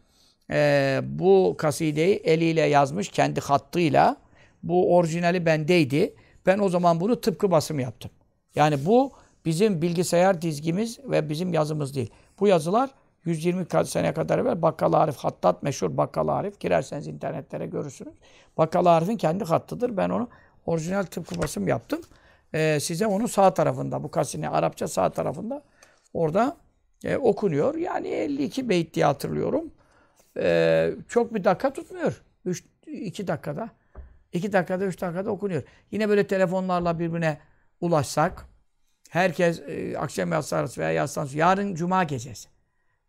e, bu kasideyi eliyle yazmış kendi hattıyla. bu orijinali bendeydi. Ben o zaman bunu tıpkı basım yaptım. Yani bu bizim bilgisayar dizgimiz ve bizim yazımız değil. Bu yazılar 120 sene kadar evvel Bakkal Arif Hattat meşhur Bakkal Arif. Girerseniz internetlere görürsünüz. Bakkal Arif'in kendi hattıdır. Ben onu orijinal tıpkı basım yaptım. Ee, size onu sağ tarafında, bu kasine Arapça sağ tarafında orada e, okunuyor. Yani 52 beyt diye hatırlıyorum. Ee, çok bir dakika tutmuyor. 3 2 dakikada. 2 dakikada, 3 dakikada okunuyor. Yine böyle telefonlarla birbirine ulaşsak, herkes e, akşam yatsı veya yatsı yarın cuma gecesi.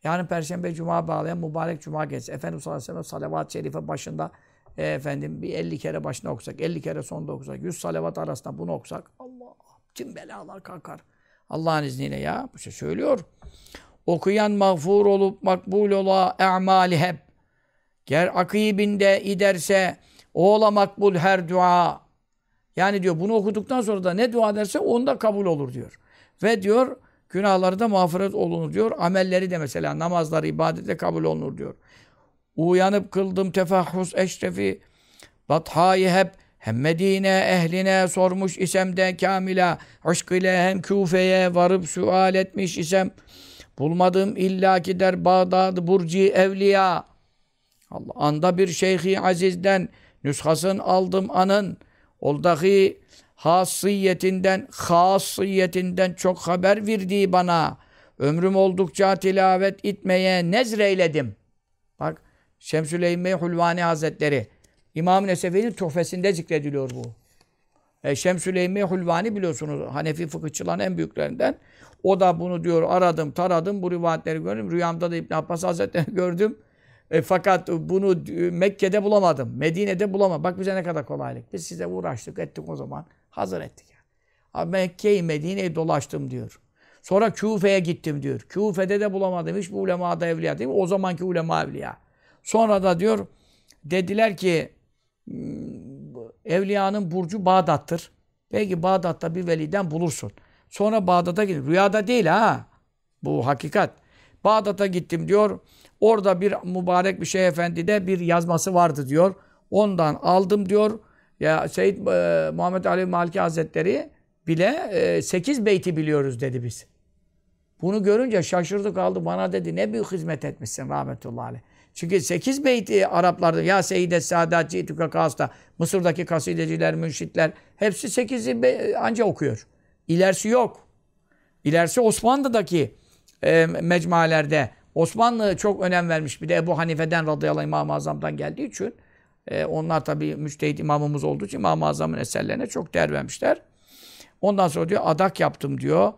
Yarın Perşembe Cuma bağlayan mübarek Cuma gecesi. Efendimiz sallallahu aleyhi ve sellem salavat-ı şerife başında e, efendim bir 50 kere başına okusak, 50 kere sonunda okusak, 100 salavat arasında bunu okusak Allah tüm belalar kalkar. Allah'ın izniyle ya. Bu şey söylüyor. Okuyan mağfur olup makbul ola e'mali hep. Ger akibinde iderse oğla makbul her dua. Yani diyor bunu okuduktan sonra da ne dua ederse onda kabul olur diyor. Ve diyor günahları da mağfiret olunur diyor. Amelleri de mesela namazları, ibadete kabul olunur diyor. Uyanıp kıldım tefahhus eşrefi bathayı hep hem Medine ehline sormuş isem de kamila aşk ile hem Küfe'ye varıp sual etmiş isem bulmadım illa ki der Bağdad Burci Evliya Allah anda bir şeyhi azizden nüshasın aldım anın oldaki hasiyetinden hasiyetinden çok haber verdiği bana ömrüm oldukça tilavet itmeye nezreyledim. Şemsüleyme Hulvani Hazretleri İmam Nesefi'nin tuhfesinde zikrediliyor bu. E, Şemsüleyme Hulvani biliyorsunuz Hanefi fıkıhçıların en büyüklerinden. O da bunu diyor aradım, taradım, bu rivayetleri gördüm. Rüyamda da İbn Abbas Hazretleri [LAUGHS] gördüm. E, fakat bunu Mekke'de bulamadım. Medine'de bulamadım. Bak bize ne kadar kolaylık. Biz size uğraştık, ettik o zaman. Hazır ettik. Yani. Mekke'yi, Medine'yi dolaştım diyor. Sonra Küfe'ye gittim diyor. Küfe'de de bulamadım. Hiç bu ulema da evliya değil mi? O zamanki ulema evliya. Sonra da diyor dediler ki hmm, evliyanın burcu Bağdat'tır. Belki Bağdat'ta bir veliden bulursun. Sonra Bağdat'a gittim. Rüyada değil ha. Bu hakikat. Bağdat'a gittim diyor. Orada bir mübarek bir şey efendi de bir yazması vardı diyor. Ondan aldım diyor. Ya Seyyid e, Muhammed Ali Maliki Hazretleri bile e, 8 beyti biliyoruz dedi biz. Bunu görünce şaşırdı kaldı. Bana dedi ne büyük hizmet etmişsin rahmetullahi aleyh. Çünkü 8 beyti Araplarda ya Seyyide Sadat Citüke Kas'ta Mısır'daki kasideciler, münşitler hepsi 8'i anca okuyor. İlerisi yok. İlerisi Osmanlı'daki e, mecmualerde Osmanlı çok önem vermiş. Bir de Ebu Hanife'den radıyallahu anh İmam-ı Azam'dan geldiği için e, onlar tabii müçtehit imamımız olduğu için İmam-ı Azam'ın eserlerine çok değer vermişler. Ondan sonra diyor adak yaptım diyor.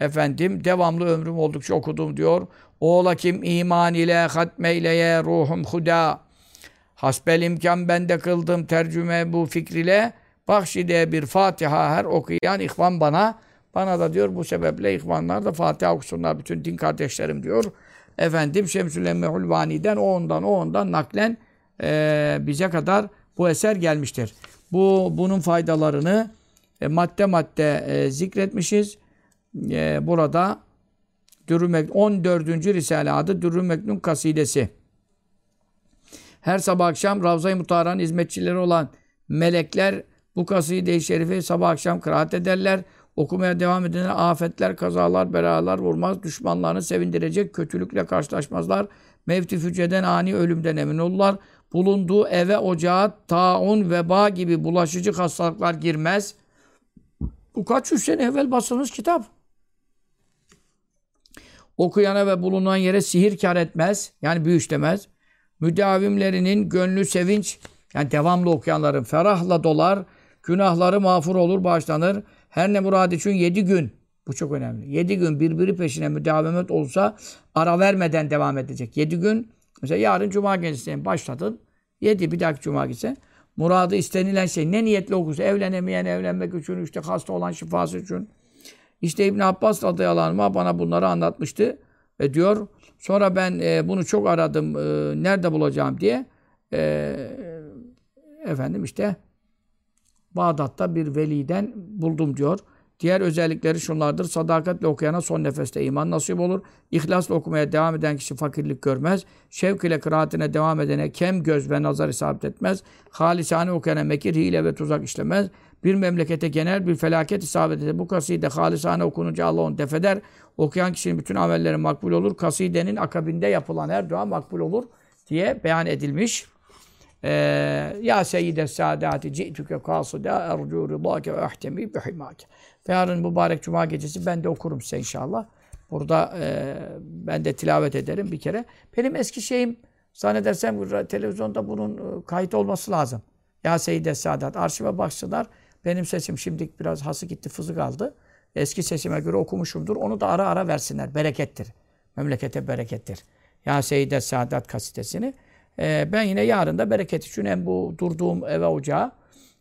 Efendim devamlı ömrüm oldukça okudum diyor. Oğla kim iman ile hatmeyleye ruhum huda. Hasbel imkan ben de kıldım tercüme bu fikriyle. Bahşide bir Fatiha her okuyan ihvan bana. Bana da diyor bu sebeple ihvanlar da Fatiha okusunlar bütün din kardeşlerim diyor. Efendim Şemsülemme Hulvani'den o ondan o ondan naklen e, bize kadar bu eser gelmiştir. Bu bunun faydalarını e, madde madde e, zikretmişiz. E, burada Dürrü 14. Risale adı Dürrü Meknun kasidesi. Her sabah akşam Ravza-i Mutahara'nın hizmetçileri olan melekler bu kaside-i şerifi sabah akşam kıraat ederler. Okumaya devam edenler afetler, kazalar, belalar vurmaz. Düşmanlarını sevindirecek kötülükle karşılaşmazlar. Mevti füceden ani ölümden emin olurlar. Bulunduğu eve, ocağa, taun, veba gibi bulaşıcı hastalıklar girmez. Bu kaç yüz sene evvel basılmış kitap. Okuyana ve bulunan yere sihir kar etmez. Yani büyü işlemez. Müdavimlerinin gönlü sevinç, yani devamlı okuyanların ferahla dolar, günahları mağfur olur, bağışlanır. Her ne murad için yedi gün, bu çok önemli. Yedi gün birbiri peşine müdavemet olsa ara vermeden devam edecek. Yedi gün, mesela yarın cuma gecesi başladın, yedi bir dahaki cuma gecesi. Muradı istenilen şey ne niyetle okursa evlenemeyen evlenmek için, işte hasta olan şifası için. İşte İbn Abbas radıyallahu anh bana bunları anlatmıştı. E diyor. Sonra ben e, bunu çok aradım. E, nerede bulacağım diye. E, efendim işte Bağdat'ta bir veliden buldum diyor. Diğer özellikleri şunlardır. Sadakatle okuyana son nefeste iman nasip olur. İhlasla okumaya devam eden kişi fakirlik görmez. Şevk ile kıraatine devam edene kem göz ve nazar isabet etmez. Halisane okuyana mekir, hile ve tuzak işlemez. Bir memlekete genel bir felaket isabet eder. Bu kaside halisane okununca Allah onu defeder. Okuyan kişinin bütün amelleri makbul olur. Kasidenin akabinde yapılan her dua makbul olur diye beyan edilmiş. Ee, ya seyyide saadati ci'tüke kasıda ercu rıdâke ve ahtemi bihimâke. Yarın mübarek cuma gecesi ben de okurum size inşallah. Burada e, ben de tilavet ederim bir kere. Benim eski şeyim zannedersem televizyonda bunun e, kayıt olması lazım. Ya Seyyide Saadat. Arşive baksınlar. Benim sesim şimdi biraz hası gitti, fızı kaldı. Eski sesime göre okumuşumdur. Onu da ara ara versinler. Berekettir. Memlekete berekettir. Ya Seyyide Saadat kasidesini. Ee, ben yine yarın da bereket için hem bu durduğum eve ocağı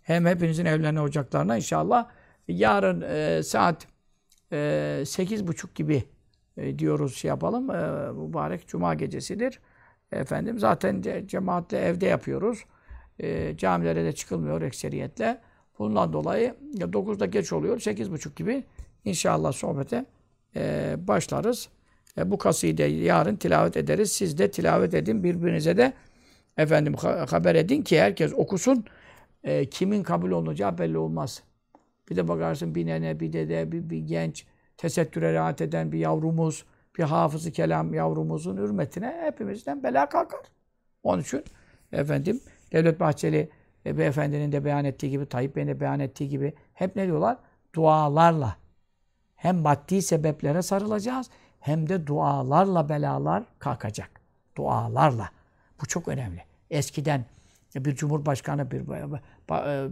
hem hepinizin evlerine ocaklarına inşallah yarın e, saat e, sekiz buçuk gibi e, diyoruz şey yapalım. E, mübarek cuma gecesidir. Efendim zaten ce cemaatle evde yapıyoruz. E, camilere de çıkılmıyor ekseriyetle. Bundan dolayı ya 9'da geç oluyor. sekiz buçuk gibi inşallah sohbete e, başlarız. E, bu kasideyi yarın tilavet ederiz. Siz de tilavet edin. Birbirinize de efendim ha haber edin ki herkes okusun. E, kimin kabul olunacağı belli olmaz. Bir de bakarsın bir nene, bir dede, bir, bir genç, tesettüre rahat eden bir yavrumuz, bir hafızı kelam yavrumuzun hürmetine hepimizden bela kalkar. Onun için efendim Devlet Bahçeli e, beyefendinin de beyan ettiği gibi, Tayyip Bey'in de beyan ettiği gibi hep ne diyorlar? Dualarla. Hem maddi sebeplere sarılacağız hem de dualarla belalar kalkacak. Dualarla. Bu çok önemli. Eskiden bir cumhurbaşkanı, bir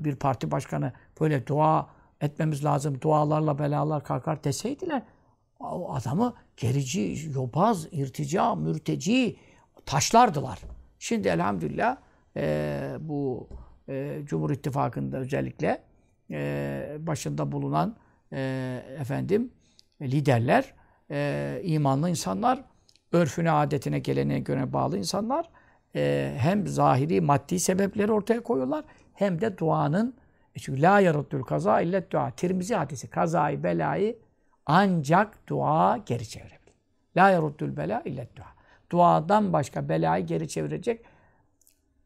bir parti başkanı böyle dua etmemiz lazım, dualarla belalar kalkar deseydiler o adamı gerici, yobaz, irtica, mürteci taşlardılar. Şimdi elhamdülillah e, bu e, Cumhur İttifakı'nda özellikle e, başında bulunan e, efendim liderler e, imanlı insanlar, örfüne, adetine, geleneğe göre bağlı insanlar hem zahiri maddi sebepleri ortaya koyuyorlar hem de duanın çünkü la yaruddül kaza illet dua. Tirmizi hadisi kazayı belayı ancak dua geri çevirebilir. La yaruddül bela illet dua. Duadan başka belayı geri çevirecek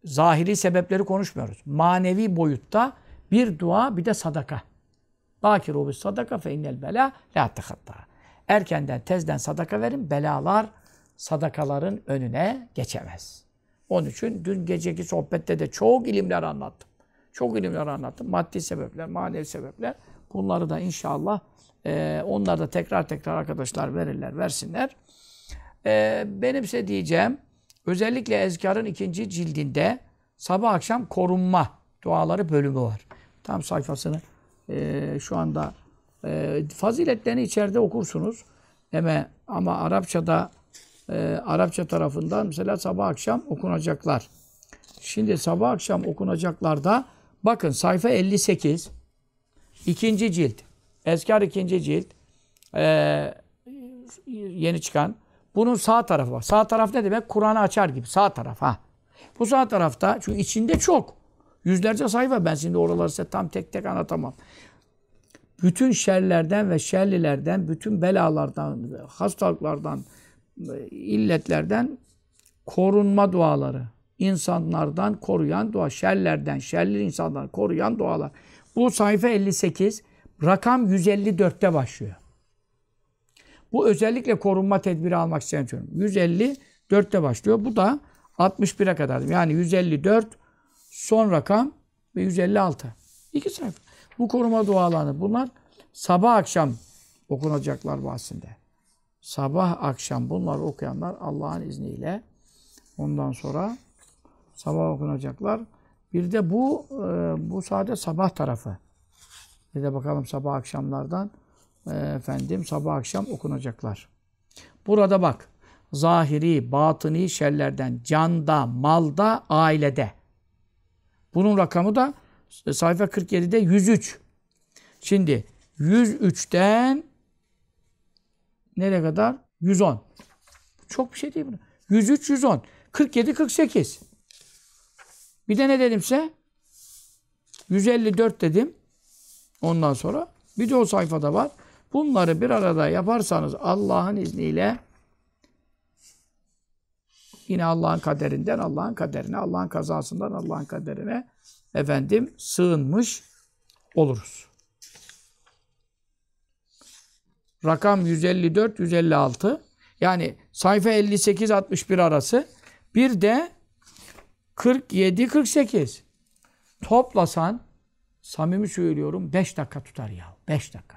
zahiri sebepleri konuşmuyoruz. Manevi boyutta bir dua bir de sadaka. Bakiru bis sadaka fe innel bela la tehatta. Erkenden tezden sadaka verin. Belalar sadakaların önüne geçemez. Onun için dün geceki sohbette de çok ilimler anlattım. Çok ilimler anlattım. Maddi sebepler, manevi sebepler. Bunları da inşallah e, onlar da tekrar tekrar arkadaşlar verirler, versinler. E, benimse diyeceğim, özellikle Ezkar'ın ikinci cildinde sabah akşam korunma duaları bölümü var. Tam sayfasını e, şu anda e, faziletlerini içeride okursunuz. Ama, ama Arapçada e, Arapça tarafından mesela sabah akşam okunacaklar. Şimdi sabah akşam okunacaklarda bakın sayfa 58 ikinci cilt Eskar ikinci cilt e, yeni çıkan bunun sağ tarafı var. Sağ taraf ne demek? Kur'an'ı açar gibi. Sağ taraf ha. Bu sağ tarafta çünkü içinde çok. Yüzlerce sayfa. Ben şimdi oraları size tam tek tek anlatamam bütün şerlerden ve şerlilerden, bütün belalardan, hastalıklardan, illetlerden korunma duaları. insanlardan koruyan dua. Şerlerden, şerli insanlardan koruyan dualar. Bu sayfa 58, rakam 154'te başlıyor. Bu özellikle korunma tedbiri almak isteyen için. 154'te başlıyor. Bu da 61'e kadar. Yani 154 son rakam ve 156. İki sayfa. Bu koruma dualarını bunlar sabah akşam okunacaklar bahsinde. Sabah akşam bunlar okuyanlar Allah'ın izniyle ondan sonra sabah okunacaklar. Bir de bu e, bu sadece sabah tarafı. Bir de bakalım sabah akşamlardan efendim sabah akşam okunacaklar. Burada bak zahiri, batıni şerlerden canda, malda, ailede. Bunun rakamı da sayfa 47'de 103. Şimdi 103'ten nereye kadar? 110. Çok bir şey değil bu. 103, 110. 47, 48. Bir de ne dedimse? 154 dedim. Ondan sonra Bir de o sayfada var. Bunları bir arada yaparsanız Allah'ın izniyle yine Allah'ın kaderinden Allah'ın kaderine, Allah'ın kazasından Allah'ın kaderine efendim sığınmış oluruz. Rakam 154 156. Yani sayfa 58 61 arası. Bir de 47 48. Toplasan samimi söylüyorum 5 dakika tutar ya. 5 dakika.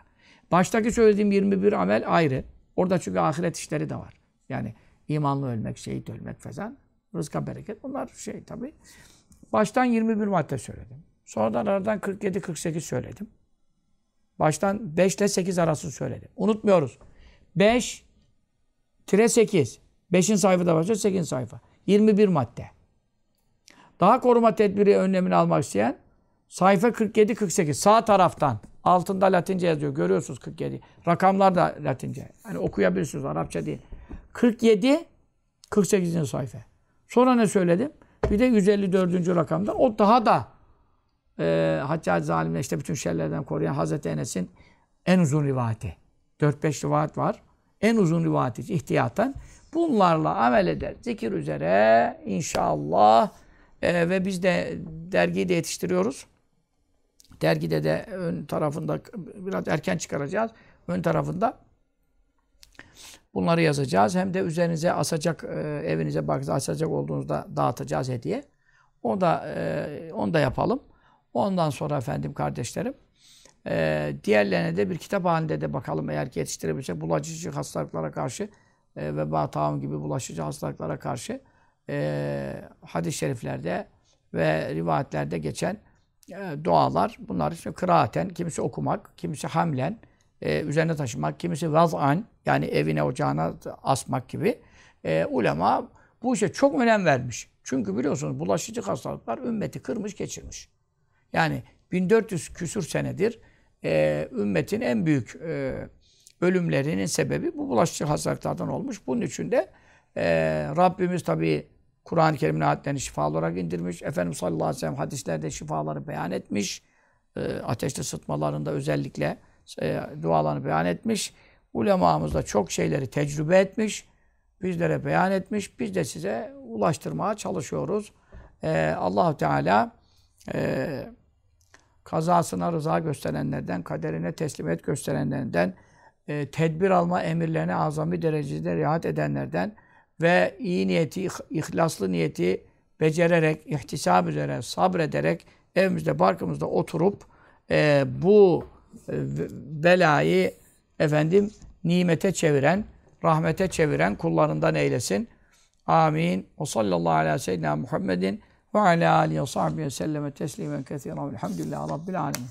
Baştaki söylediğim 21 amel ayrı. Orada çünkü ahiret işleri de var. Yani imanlı ölmek, şehit ölmek falan. Rızka bereket. Bunlar şey tabii. Baştan 21 madde söyledim. Sonradan aradan 47-48 söyledim. Baştan 5 ile 8 arası söyledim. Unutmuyoruz. 5 tire 8. 5'in sayfada başlıyor, 8'in sayfa. 21 madde. Daha koruma tedbiri önlemini almak isteyen sayfa 47-48 sağ taraftan altında Latince yazıyor. Görüyorsunuz 47. Rakamlar da Latince. Hani okuyabilirsiniz Arapça değil. 47 48. sayfa. Sonra ne söyledim? Bir de 154. rakamda. O daha da e, Haccac zalimle işte bütün şerlerden koruyan Hazreti Enes'in en uzun rivayeti. 4-5 rivayet var. En uzun rivayeti ihtiyaten. Bunlarla amel eder. Zikir üzere inşallah e, ve biz de dergiyi de yetiştiriyoruz. Dergide de ön tarafında biraz erken çıkaracağız. Ön tarafında bunları yazacağız. Hem de üzerinize asacak, e, evinize baksa asacak olduğunuzda dağıtacağız hediye. O da e, onu da yapalım. Ondan sonra efendim kardeşlerim e, diğerlerine de bir kitap halinde de bakalım eğer ki yetiştirebilirsek bulaşıcı hastalıklara karşı e, veba taam gibi bulaşıcı hastalıklara karşı hadis-i şeriflerde ve rivayetlerde geçen e, dualar bunlar işte kıraaten, kimisi okumak, kimisi hamlen, e, üzerine taşımak, kimisi vaz'an yani evine ocağına asmak gibi e, ulema bu işe çok önem vermiş. Çünkü biliyorsunuz bulaşıcı hastalıklar ümmeti kırmış geçirmiş. Yani 1400 küsur senedir e, ümmetin en büyük e, ölümlerinin sebebi bu bulaşıcı hastalıklardan olmuş. Bunun için de e, Rabbimiz tabi Kur'an-ı Kerim'in ayetlerini şifa olarak indirmiş. Efendimiz sallallahu aleyhi ve sellem hadislerde şifaları beyan etmiş. E, ateşli sıtmalarında özellikle e, dualarını beyan etmiş. Ulemamız da çok şeyleri tecrübe etmiş. Bizlere beyan etmiş. Biz de size ulaştırmaya çalışıyoruz. E, allah Teala e, kazasına rıza gösterenlerden, kaderine teslimiyet gösterenlerden, e, tedbir alma emirlerine azami derecede riayet edenlerden ve iyi niyeti, ihlaslı niyeti becererek, ihtisab üzere, sabrederek evimizde, barkımızda oturup e, bu e, belayı efendim nimete çeviren, rahmete çeviren kullarından eylesin. Amin. O sallallahu aleyhi ve sellem Muhammedin ve ala alihi ve sahbihi ve selleme teslimen kethiren. Elhamdülillah Rabbil alemin.